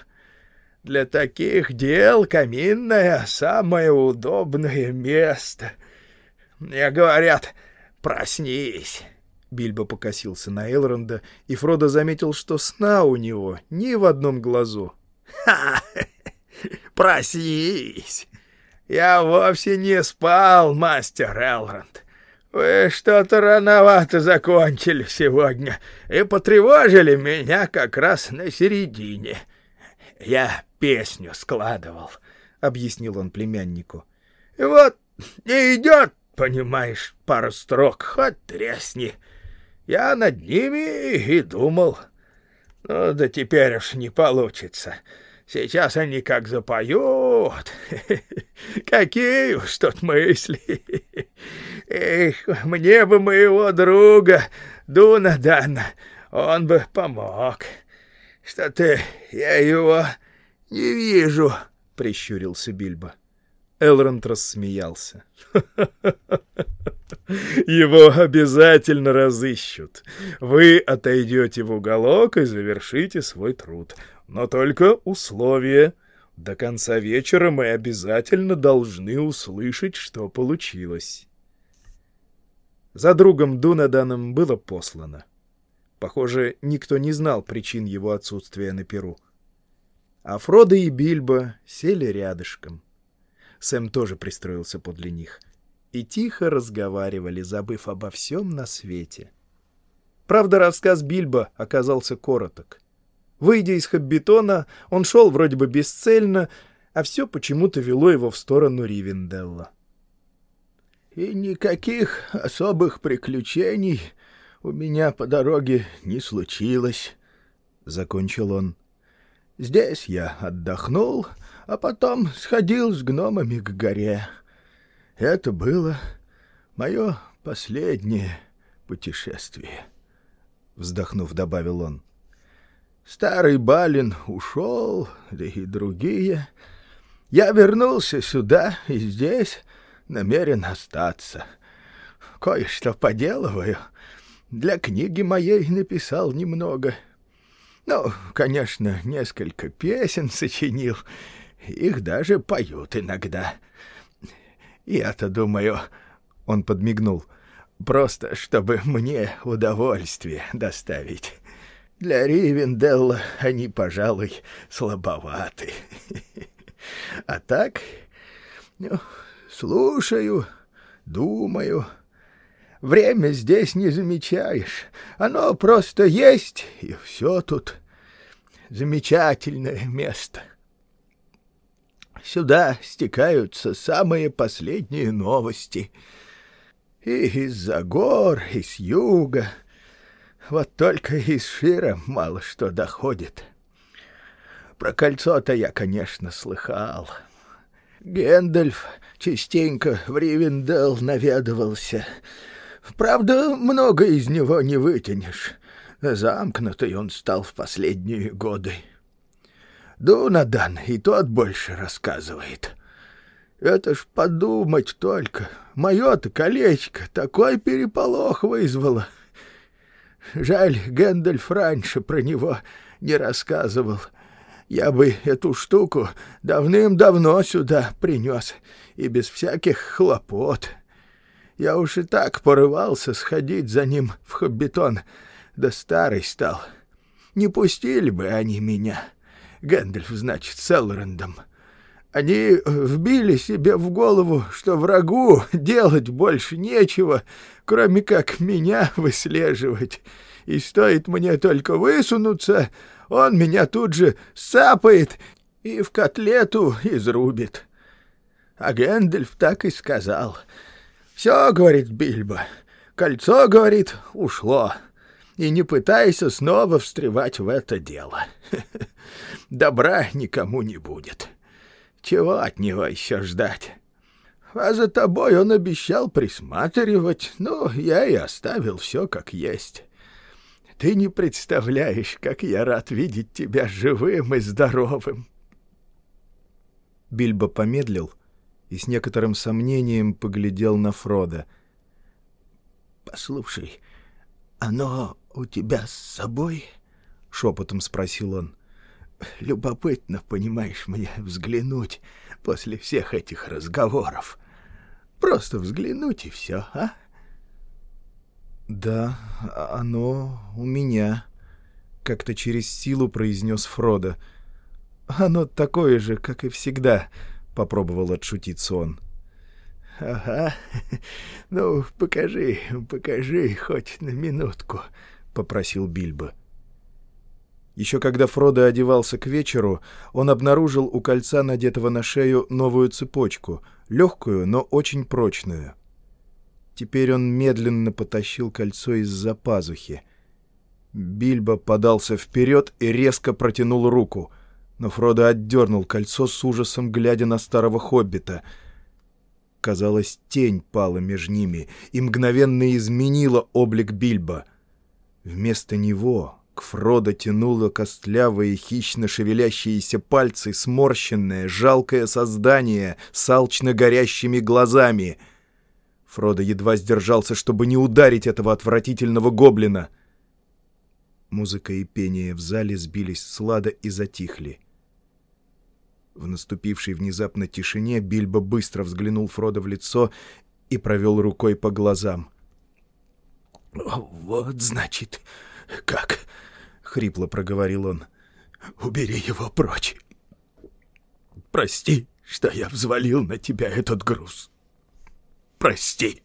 Для таких дел каминное — самое удобное место. Мне говорят, проснись. Бильбо покосился на Элронда, и Фродо заметил, что сна у него ни в одном глазу. «Ха! Проснись! Я вовсе не спал, мастер Элронд. Вы что-то рановато закончили сегодня и потревожили меня как раз на середине. Я песню складывал, — объяснил он племяннику. — И вот не идет, понимаешь, пару строк, хоть тресни. Я над ними и думал. Ну, да теперь уж не получится. Сейчас они как запоют. Какие уж тут мысли. Эх, мне бы моего друга Дуна Дана, он бы помог. Что-то я его «Не вижу», — прищурился Бильбо. Элронд рассмеялся. «Его обязательно разыщут. Вы отойдете в уголок и завершите свой труд. Но только условие. До конца вечера мы обязательно должны услышать, что получилось». За другом Дунаданом было послано. Похоже, никто не знал причин его отсутствия на Перу. А Фродо и Бильбо сели рядышком. Сэм тоже пристроился подле них. И тихо разговаривали, забыв обо всем на свете. Правда, рассказ Бильбо оказался короток. Выйдя из Хоббитона, он шел вроде бы бесцельно, а все почему-то вело его в сторону Ривенделла. И никаких особых приключений у меня по дороге не случилось, — закончил он. Здесь я отдохнул, а потом сходил с гномами к горе. Это было мое последнее путешествие. Вздохнув, добавил он. Старый Балин ушел, да и другие. Я вернулся сюда и здесь намерен остаться. Кое-что поделываю. Для книги моей написал немного. Ну, конечно, несколько песен сочинил. Их даже поют иногда. Я-то думаю, он подмигнул, просто чтобы мне удовольствие доставить. Для Ривенделла они, пожалуй, слабоваты. А так, ну, слушаю, думаю. Время здесь не замечаешь. Оно просто есть, и все тут. Замечательное место. Сюда стекаются самые последние новости. И из-за гор, и с юга. Вот только из Шира мало что доходит. Про кольцо-то я, конечно, слыхал. Гендальф частенько в Ривендел наведывался. Правда, много из него не вытянешь. Замкнутый он стал в последние годы. Дунадан и тот больше рассказывает. Это ж подумать только. Мое-то колечко такой переполох вызвало. Жаль, Гэндальф раньше про него не рассказывал. Я бы эту штуку давным-давно сюда принес, и без всяких хлопот. Я уж и так порывался сходить за ним в Хоббитон, да старый стал. Не пустили бы они меня». Гэндальф, значит, с Элрондом. Они вбили себе в голову, что врагу делать больше нечего, кроме как меня выслеживать. И стоит мне только высунуться, он меня тут же сапает и в котлету изрубит. А Гэндальф так и сказал. «Все, — говорит Бильбо, — кольцо, — говорит, — ушло, и не пытайся снова встревать в это дело». добра никому не будет. Чего от него еще ждать? А за тобой он обещал присматривать, ну, я и оставил все как есть. Ты не представляешь, как я рад видеть тебя живым и здоровым. Бильбо помедлил и с некоторым сомнением поглядел на Фрода. «Послушай, оно у тебя с собой?» — шепотом спросил он. Любопытно, понимаешь, мне взглянуть после всех этих разговоров. Просто взглянуть и все, а? Да, оно у меня, как-то через силу произнес Фродо. Оно такое же, как и всегда, попробовал отшутиться он. Ага. Ну, покажи, покажи хоть на минутку, попросил Бильбо. Еще когда Фродо одевался к вечеру, он обнаружил у кольца, надетого на шею, новую цепочку, легкую, но очень прочную. Теперь он медленно потащил кольцо из-за пазухи. Бильбо подался вперед и резко протянул руку, но Фродо отдернул кольцо с ужасом, глядя на старого хоббита. Казалось, тень пала между ними и мгновенно изменила облик Бильбо. Вместо него к Фродо тянуло костлявые, хищно шевелящиеся пальцы, сморщенное, жалкое создание с алчно горящими глазами. Фродо едва сдержался, чтобы не ударить этого отвратительного гоблина. Музыка и пение в зале сбились с лада и затихли. В наступившей внезапно тишине Бильбо быстро взглянул Фродо в лицо и провел рукой по глазам. «Вот, значит, как...» хрипло проговорил он. Убери его прочь. Прости, что я взвалил на тебя этот груз. Прости.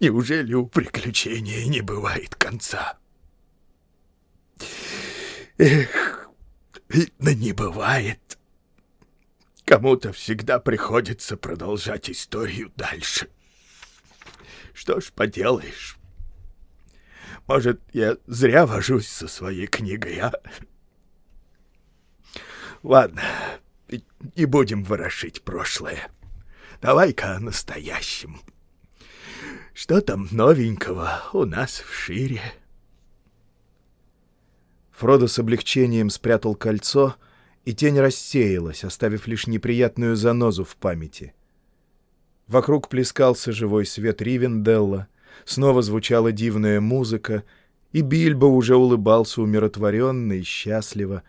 Неужели у приключения не бывает конца? Эх, видно, не бывает. Кому-то всегда приходится продолжать историю дальше. Что ж поделаешь? Может, я зря вожусь со своей книгой, а? Ладно, не будем ворошить прошлое. Давай-ка о настоящем. Что там новенького у нас в шире? Фродо с облегчением спрятал кольцо, и тень рассеялась, оставив лишь неприятную занозу в памяти. Вокруг плескался живой свет Ривенделла, снова звучала дивная музыка, и Бильбо уже улыбался умиротворенно и счастливо.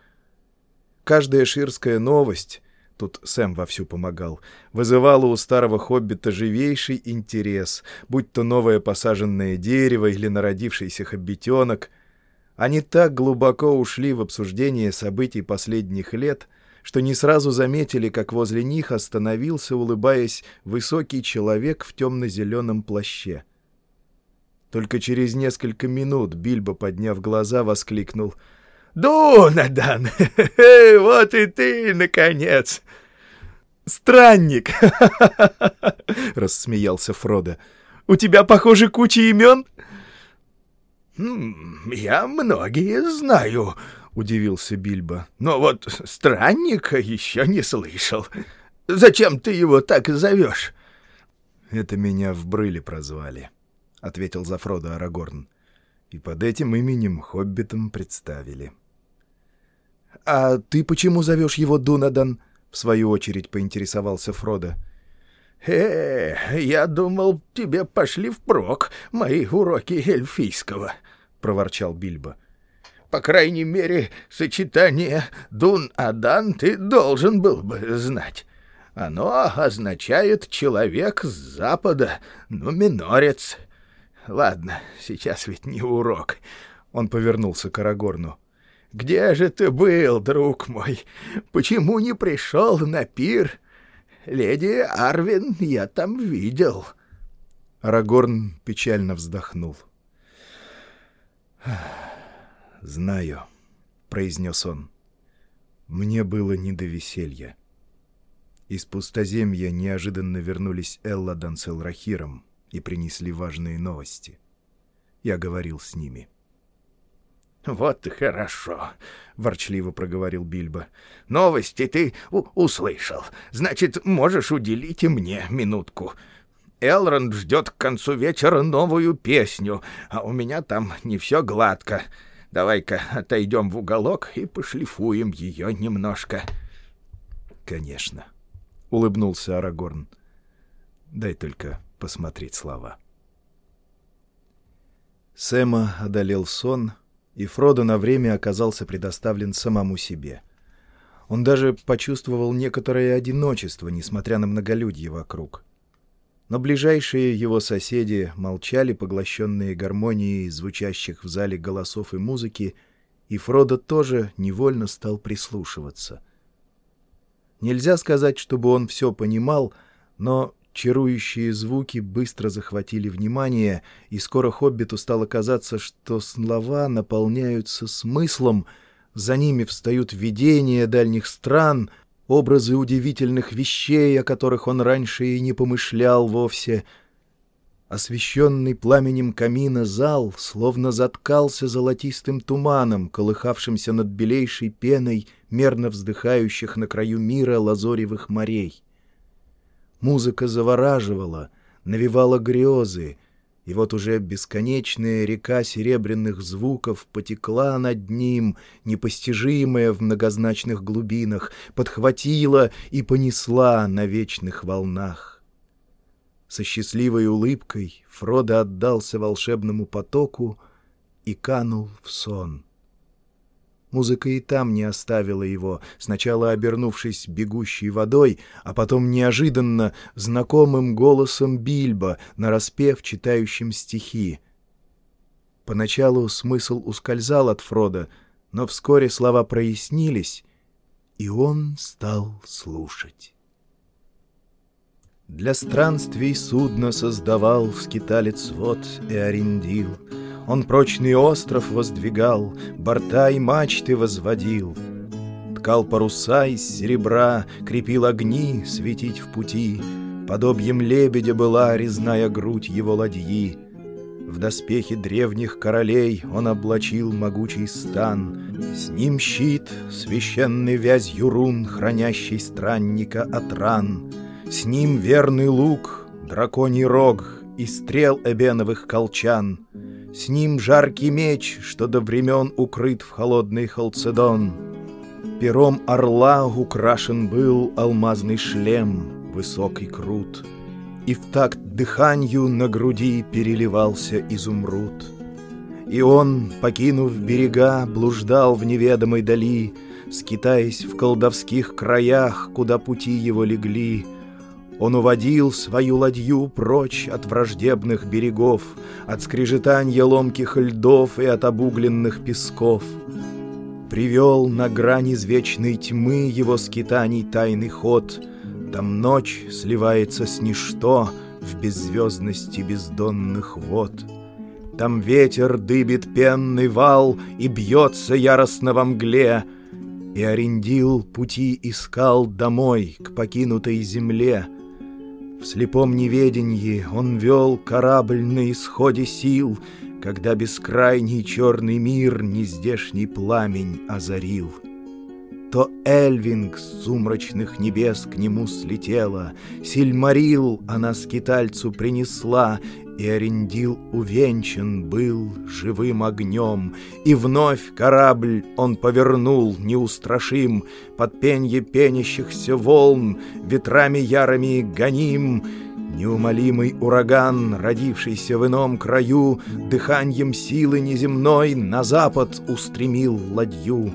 Каждая ширская новость тут Сэм вовсю помогал, вызывало у старого хоббита живейший интерес, будь то новое посаженное дерево или народившийся хоббитенок. Они так глубоко ушли в обсуждение событий последних лет, что не сразу заметили, как возле них остановился, улыбаясь, высокий человек в темно-зеленом плаще. Только через несколько минут Бильбо, подняв глаза, воскликнул — Дунадан! Вот и ты, наконец!» «Странник!» — рассмеялся Фродо. «У тебя, похоже, куча имен?» «Хм, «Я многие знаю», — удивился Бильбо. «Но вот странника еще не слышал. Зачем ты его так зовешь?» «Это меня в брыле прозвали», — ответил за Фродо Арагорн. «И под этим именем хоббитом представили». «А ты почему зовешь его Дунадан?» — в свою очередь поинтересовался Фродо. «Э, я думал, тебе пошли впрок мои уроки эльфийского», — проворчал Бильбо. «По крайней мере, сочетание Дун-Адан ты должен был бы знать. Оно означает «человек с запада», ну, минорец. Ладно, сейчас ведь не урок». Он повернулся к Арагорну. Где же ты был, друг мой? Почему не пришел на пир? Леди Арвин я там видел». Арагорн печально вздохнул. «Знаю», — произнес он. «Мне было не до веселья. Из пустоземья неожиданно вернулись Элладан с и принесли важные новости. Я говорил с ними». «Вот и хорошо», — ворчливо проговорил Бильбо. «Новости ты услышал. Значит, можешь уделить и мне минутку. Элронд ждет к концу вечера новую песню, а у меня там не все гладко. Давай-ка отойдем в уголок и пошлифуем ее немножко». «Конечно», — улыбнулся Арагорн. «Дай только посмотреть слова». Сэма одолел сон — и Фродо на время оказался предоставлен самому себе. Он даже почувствовал некоторое одиночество, несмотря на многолюдье вокруг. Но ближайшие его соседи молчали, поглощенные гармонией звучащих в зале голосов и музыки, и Фродо тоже невольно стал прислушиваться. Нельзя сказать, чтобы он все понимал, но Чарующие звуки быстро захватили внимание, и скоро Хоббиту стало казаться, что слова наполняются смыслом, за ними встают видения дальних стран, образы удивительных вещей, о которых он раньше и не помышлял вовсе. Освещенный пламенем камина зал словно заткался золотистым туманом, колыхавшимся над белейшей пеной мерно вздыхающих на краю мира лазоревых морей. Музыка завораживала, навевала грезы, и вот уже бесконечная река серебряных звуков потекла над ним, непостижимая в многозначных глубинах, подхватила и понесла на вечных волнах. Со счастливой улыбкой Фродо отдался волшебному потоку и канул в сон. Музыка и там не оставила его, сначала обернувшись бегущей водой, а потом неожиданно знакомым голосом Бильбо, нараспев читающим стихи. Поначалу смысл ускользал от Фрода, но вскоре слова прояснились, и он стал слушать. Для странствий судно создавал скиталец вот и Арендил — он прочный остров воздвигал, борта и мачты возводил. ткал паруса из серебра, крепил огни светить в пути. Подобием лебедя была резная грудь его ладьи. В доспехи древних королей он облачил могучий стан. С ним щит, священный вязью рун, хранящий странника от ран. С ним верный лук, драконий рог и стрел эбеновых колчан. С ним жаркий меч, что до времен укрыт в холодный халцедон. Пером орла украшен был алмазный шлем, высокий крут, И в такт дыханью на груди переливался изумруд. И он, покинув берега, блуждал в неведомой дали, Скитаясь в колдовских краях, куда пути его легли, он уводил свою ладью прочь от враждебных берегов, От скрежетанья ломких льдов и от обугленных песков. Привел на грани извечной тьмы его скитаний тайный ход, Там ночь сливается с ничто в беззвездности бездонных вод. Там ветер дыбит пенный вал и бьется яростно во мгле, И Арендил пути искал домой к покинутой земле — в слепом неведенье он вел корабль на исходе сил, Когда бескрайний черный мир нездешний пламень озарил. То Эльвинг с сумрачных небес к нему слетела, Сильмарил она скитальцу принесла, И Арендил увенчан был живым огнем, И вновь корабль он повернул неустрашим, Под пенье пенящихся волн, ветрами ярами гоним, Неумолимый ураган, родившийся в ином краю, Дыханием силы неземной на запад устремил ладью.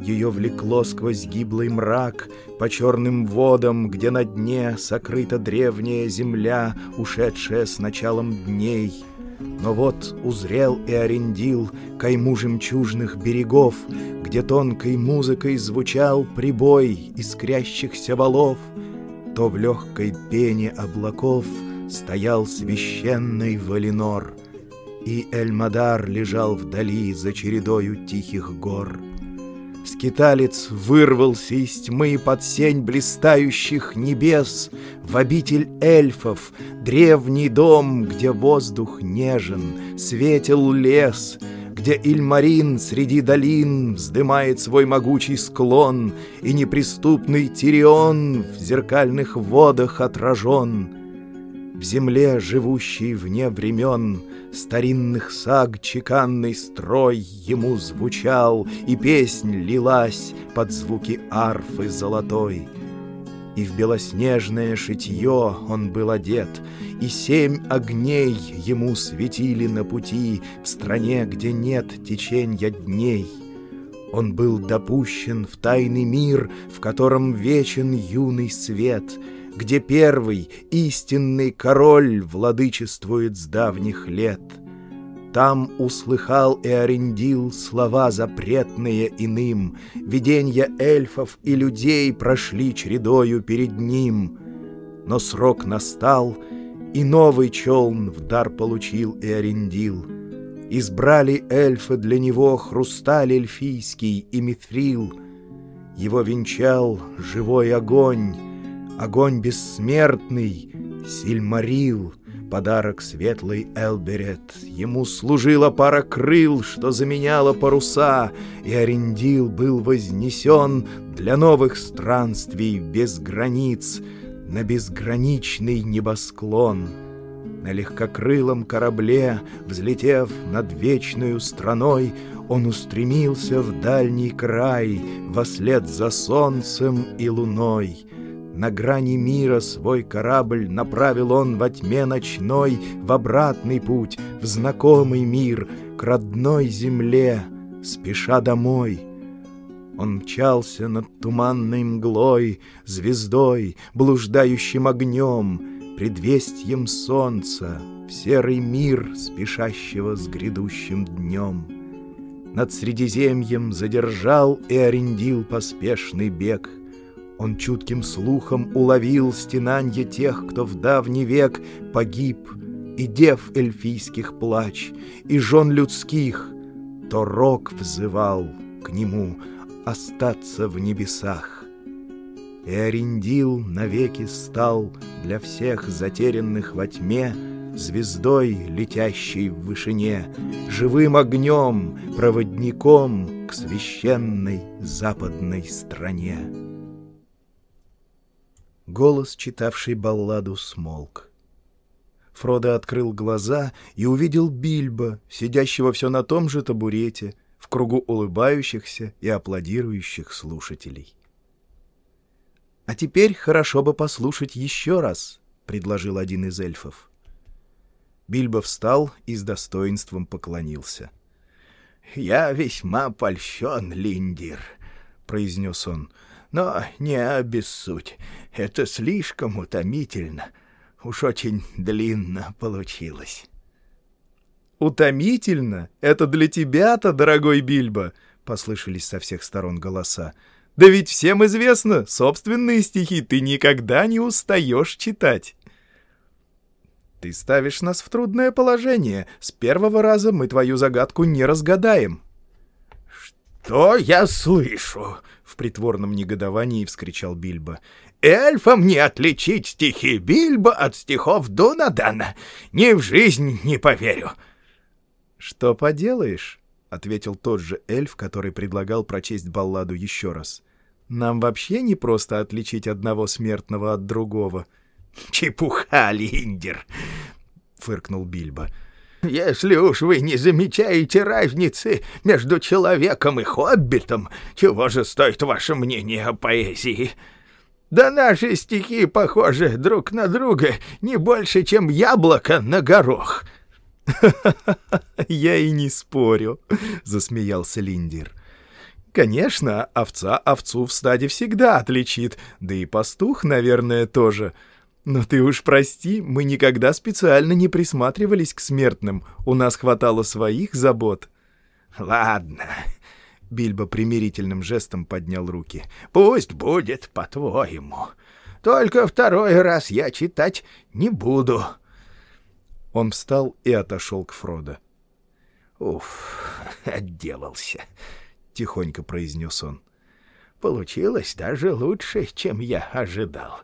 Ее влекло сквозь гиблый мрак По черным водам, где на дне Сокрыта древняя земля, Ушедшая с началом дней. Но вот узрел и орендил Кайму жемчужных берегов, Где тонкой музыкой звучал Прибой искрящихся валов, То в легкой пене облаков Стоял священный Валинор, И Эльмадар лежал вдали За чередою тихих гор. Скиталец вырвался из тьмы под сень блистающих небес В обитель эльфов, древний дом, где воздух нежен, светел лес, Где Ильмарин среди долин вздымает свой могучий склон, И неприступный Тирион в зеркальных водах отражен. В земле, живущей вне времен, Старинных саг чеканный строй ему звучал, И песнь лилась под звуки арфы золотой. И в белоснежное шитье он был одет, И семь огней ему светили на пути В стране, где нет теченья дней. Он был допущен в тайный мир, В котором вечен юный свет — где первый истинный король владычествует с давних лет. Там услыхал и орендил слова запретные иным, Виденья эльфов и людей прошли чередою перед ним. Но срок настал, и новый челн в дар получил и орендил. Избрали эльфы для него хрусталь эльфийский и мифрил. Его венчал живой огонь, Огонь бессмертный, Сильмарил, Подарок светлый Элберет. Ему служила пара крыл, Что заменяла паруса, И Арендил был вознесен Для новых странствий без границ На безграничный небосклон. На легкокрылом корабле, Взлетев над вечную страной, Он устремился в дальний край Вослед за солнцем и луной — на грани мира свой корабль направил он во тьме ночной В обратный путь, в знакомый мир, к родной земле, спеша домой. Он мчался над туманной мглой, звездой, блуждающим огнем, Предвестьем солнца, в серый мир, спешащего с грядущим днем. Над Средиземьем задержал и орендил поспешный бег — он чутким слухом уловил стенанье тех, кто в давний век погиб, и дев эльфийских плач, и жен людских, то рок взывал к нему, остаться в небесах. И Арендил навеки стал для всех затерянных во тьме Звездой, летящей в вышине, Живым огнем, проводником К священной западной стране. Голос, читавший балладу, смолк. Фродо открыл глаза и увидел Бильбо, сидящего все на том же табурете, в кругу улыбающихся и аплодирующих слушателей. «А теперь хорошо бы послушать еще раз», — предложил один из эльфов. Бильбо встал и с достоинством поклонился. «Я весьма польщен, Линдир», — произнес он, — «но не обессудь, это слишком утомительно, уж очень длинно получилось». «Утомительно? Это для тебя-то, дорогой Бильбо!» — послышались со всех сторон голоса. Да ведь всем известно, собственные стихи ты никогда не устаешь читать. Ты ставишь нас в трудное положение. С первого раза мы твою загадку не разгадаем. «Что я слышу?» — в притворном негодовании вскричал Бильбо. «Эльфам не отличить стихи Бильбо от стихов Дунадана. Ни в жизнь не поверю». «Что поделаешь?» — ответил тот же эльф, который предлагал прочесть балладу еще раз. Нам вообще не просто отличить одного смертного от другого. — Чепуха, Линдер! — фыркнул Бильбо. — Если уж вы не замечаете разницы между человеком и хоббитом, чего же стоит ваше мнение о поэзии? Да наши стихи похожи друг на друга не больше, чем яблоко на горох. — Я и не спорю, — засмеялся Линдер. Конечно, овца овцу в стаде всегда отличит, да и пастух, наверное, тоже. Но ты уж прости, мы никогда специально не присматривались к смертным, у нас хватало своих забот. Ладно, Бильбо примирительным жестом поднял руки. Пусть будет по-твоему. Только второй раз я читать не буду. Он встал и отошел к Фродо. Уф, отделался тихонько произнес он. Получилось даже лучше, чем я ожидал.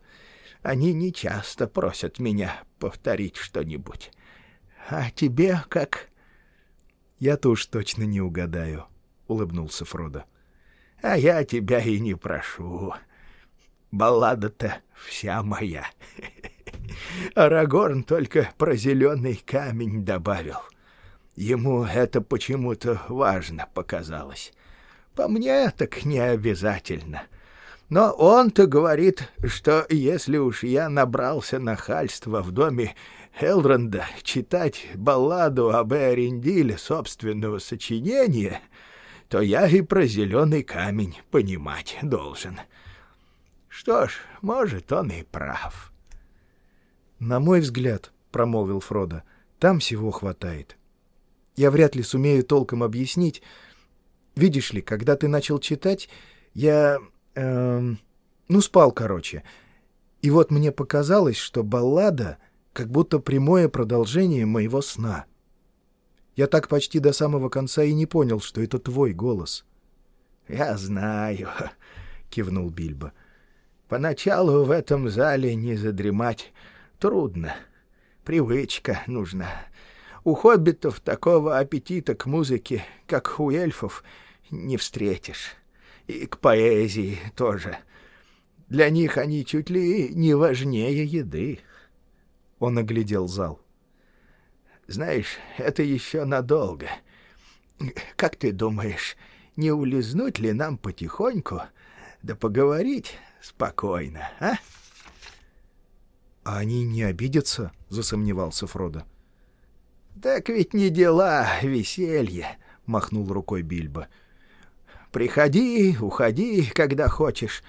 Они не часто просят меня повторить что-нибудь. А тебе как? Я-то уж точно не угадаю, улыбнулся Фродо. А я тебя и не прошу. Баллада-то вся моя. Арагорн только про зеленый камень добавил. Ему это почему-то важно показалось. По мне так не обязательно. Но он-то говорит, что если уж я набрался нахальства в доме Элронда читать балладу об Эрендиле собственного сочинения, то я и про зеленый камень понимать должен. Что ж, может, он и прав. — На мой взгляд, — промолвил Фродо, — там всего хватает. Я вряд ли сумею толком объяснить, Видишь ли, когда ты начал читать, я... Эм, ну, спал, короче. И вот мне показалось, что баллада как будто прямое продолжение моего сна. Я так почти до самого конца и не понял, что это твой голос. — Я знаю, — кивнул Бильбо. — Поначалу в этом зале не задремать трудно. Привычка нужна. У хоббитов такого аппетита к музыке, как у эльфов — не встретишь. И к поэзии тоже. Для них они чуть ли не важнее еды. Он оглядел зал. Знаешь, это еще надолго. Как ты думаешь, не улизнуть ли нам потихоньку, да поговорить спокойно, а? А они не обидятся? засомневался Фродо. Так ведь не дела, веселье, махнул рукой Бильбо. Приходи, уходи, когда хочешь,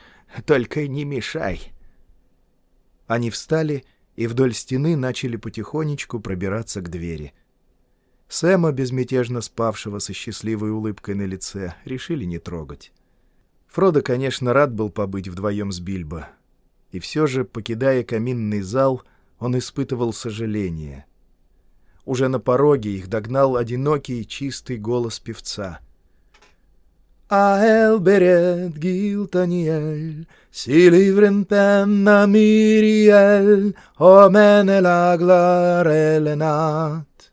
только не мешай. Они встали и вдоль стены начали потихонечку пробираться к двери. Сэма, безмятежно спавшего со счастливой улыбкой на лице, решили не трогать. Фродо, конечно, рад был побыть вдвоем с Бильбо. И все же, покидая каминный зал, он испытывал сожаление. Уже на пороге их догнал одинокий чистый голос певца — A Elberet Giltaniel, si livren penna Miriel, o menela glarelenat.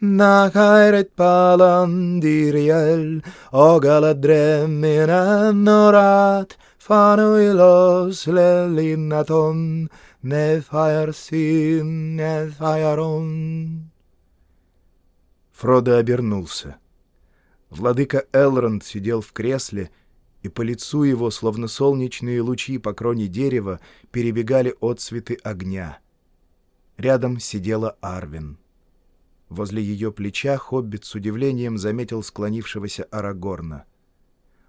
Na kairet palandiriel, o galadremina norat, fanuilos lelinaton, нефаярсин, нефаярон. Фродо обернулся. Владыка Элронд сидел в кресле, и по лицу его, словно солнечные лучи по кроне дерева, перебегали отцветы огня. Рядом сидела Арвин. Возле ее плеча Хоббит с удивлением заметил склонившегося Арагорна.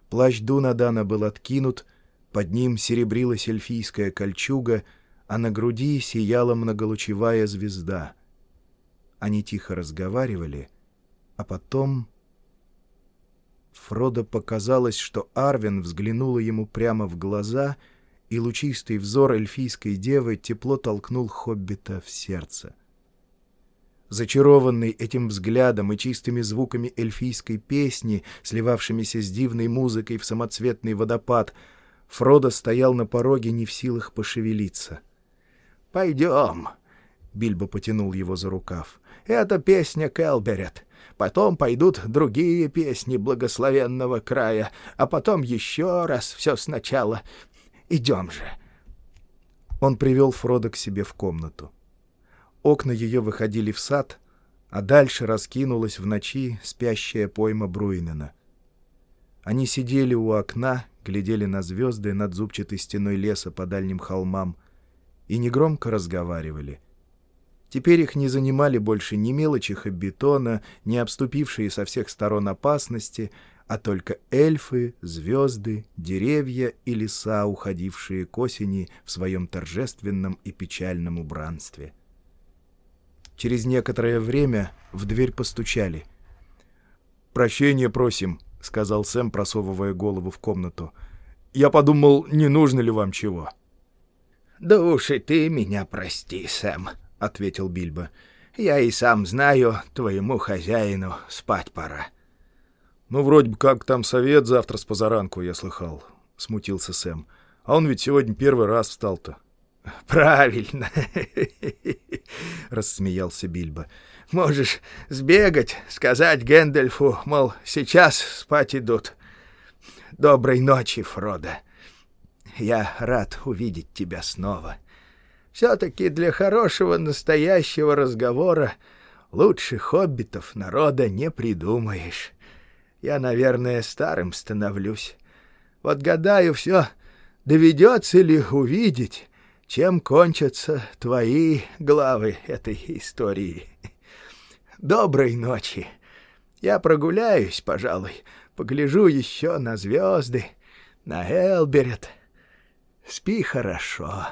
Плащ Дунадана был откинут, под ним серебрилась эльфийская кольчуга, а на груди сияла многолучевая звезда. Они тихо разговаривали, а потом Фродо показалось, что Арвин взглянула ему прямо в глаза, и лучистый взор эльфийской девы тепло толкнул Хоббита в сердце. Зачарованный этим взглядом и чистыми звуками эльфийской песни, сливавшимися с дивной музыкой в самоцветный водопад, Фродо стоял на пороге не в силах пошевелиться. «Пойдем!» — Бильбо потянул его за рукав. «Это песня Келберет. Потом пойдут другие песни благословенного края, а потом еще раз все сначала. Идем же. Он привел Фрода к себе в комнату. Окна ее выходили в сад, а дальше раскинулась в ночи спящая пойма Бруйнена. Они сидели у окна, глядели на звезды над зубчатой стеной леса по дальним холмам и негромко разговаривали — Теперь их не занимали больше ни мелочи хоббитона, ни обступившие со всех сторон опасности, а только эльфы, звезды, деревья и леса, уходившие к осени в своем торжественном и печальном убранстве. Через некоторое время в дверь постучали. «Прощения просим», — сказал Сэм, просовывая голову в комнату. «Я подумал, не нужно ли вам чего?» «Да уж и ты меня прости, Сэм», — ответил Бильбо. «Я и сам знаю, твоему хозяину спать пора». «Ну, вроде бы как там совет завтра с позаранку, я слыхал», — смутился Сэм. «А он ведь сегодня первый раз встал-то». «Правильно», — рассмеялся Бильбо. «Можешь сбегать, сказать Гэндальфу, мол, сейчас спать идут. Доброй ночи, Фродо. Я рад увидеть тебя снова». Все-таки для хорошего настоящего разговора лучше хоббитов народа не придумаешь. Я, наверное, старым становлюсь. Вот гадаю все, доведется ли увидеть, чем кончатся твои главы этой истории. Доброй ночи. Я прогуляюсь, пожалуй, погляжу еще на звезды, на Элберет. Спи хорошо.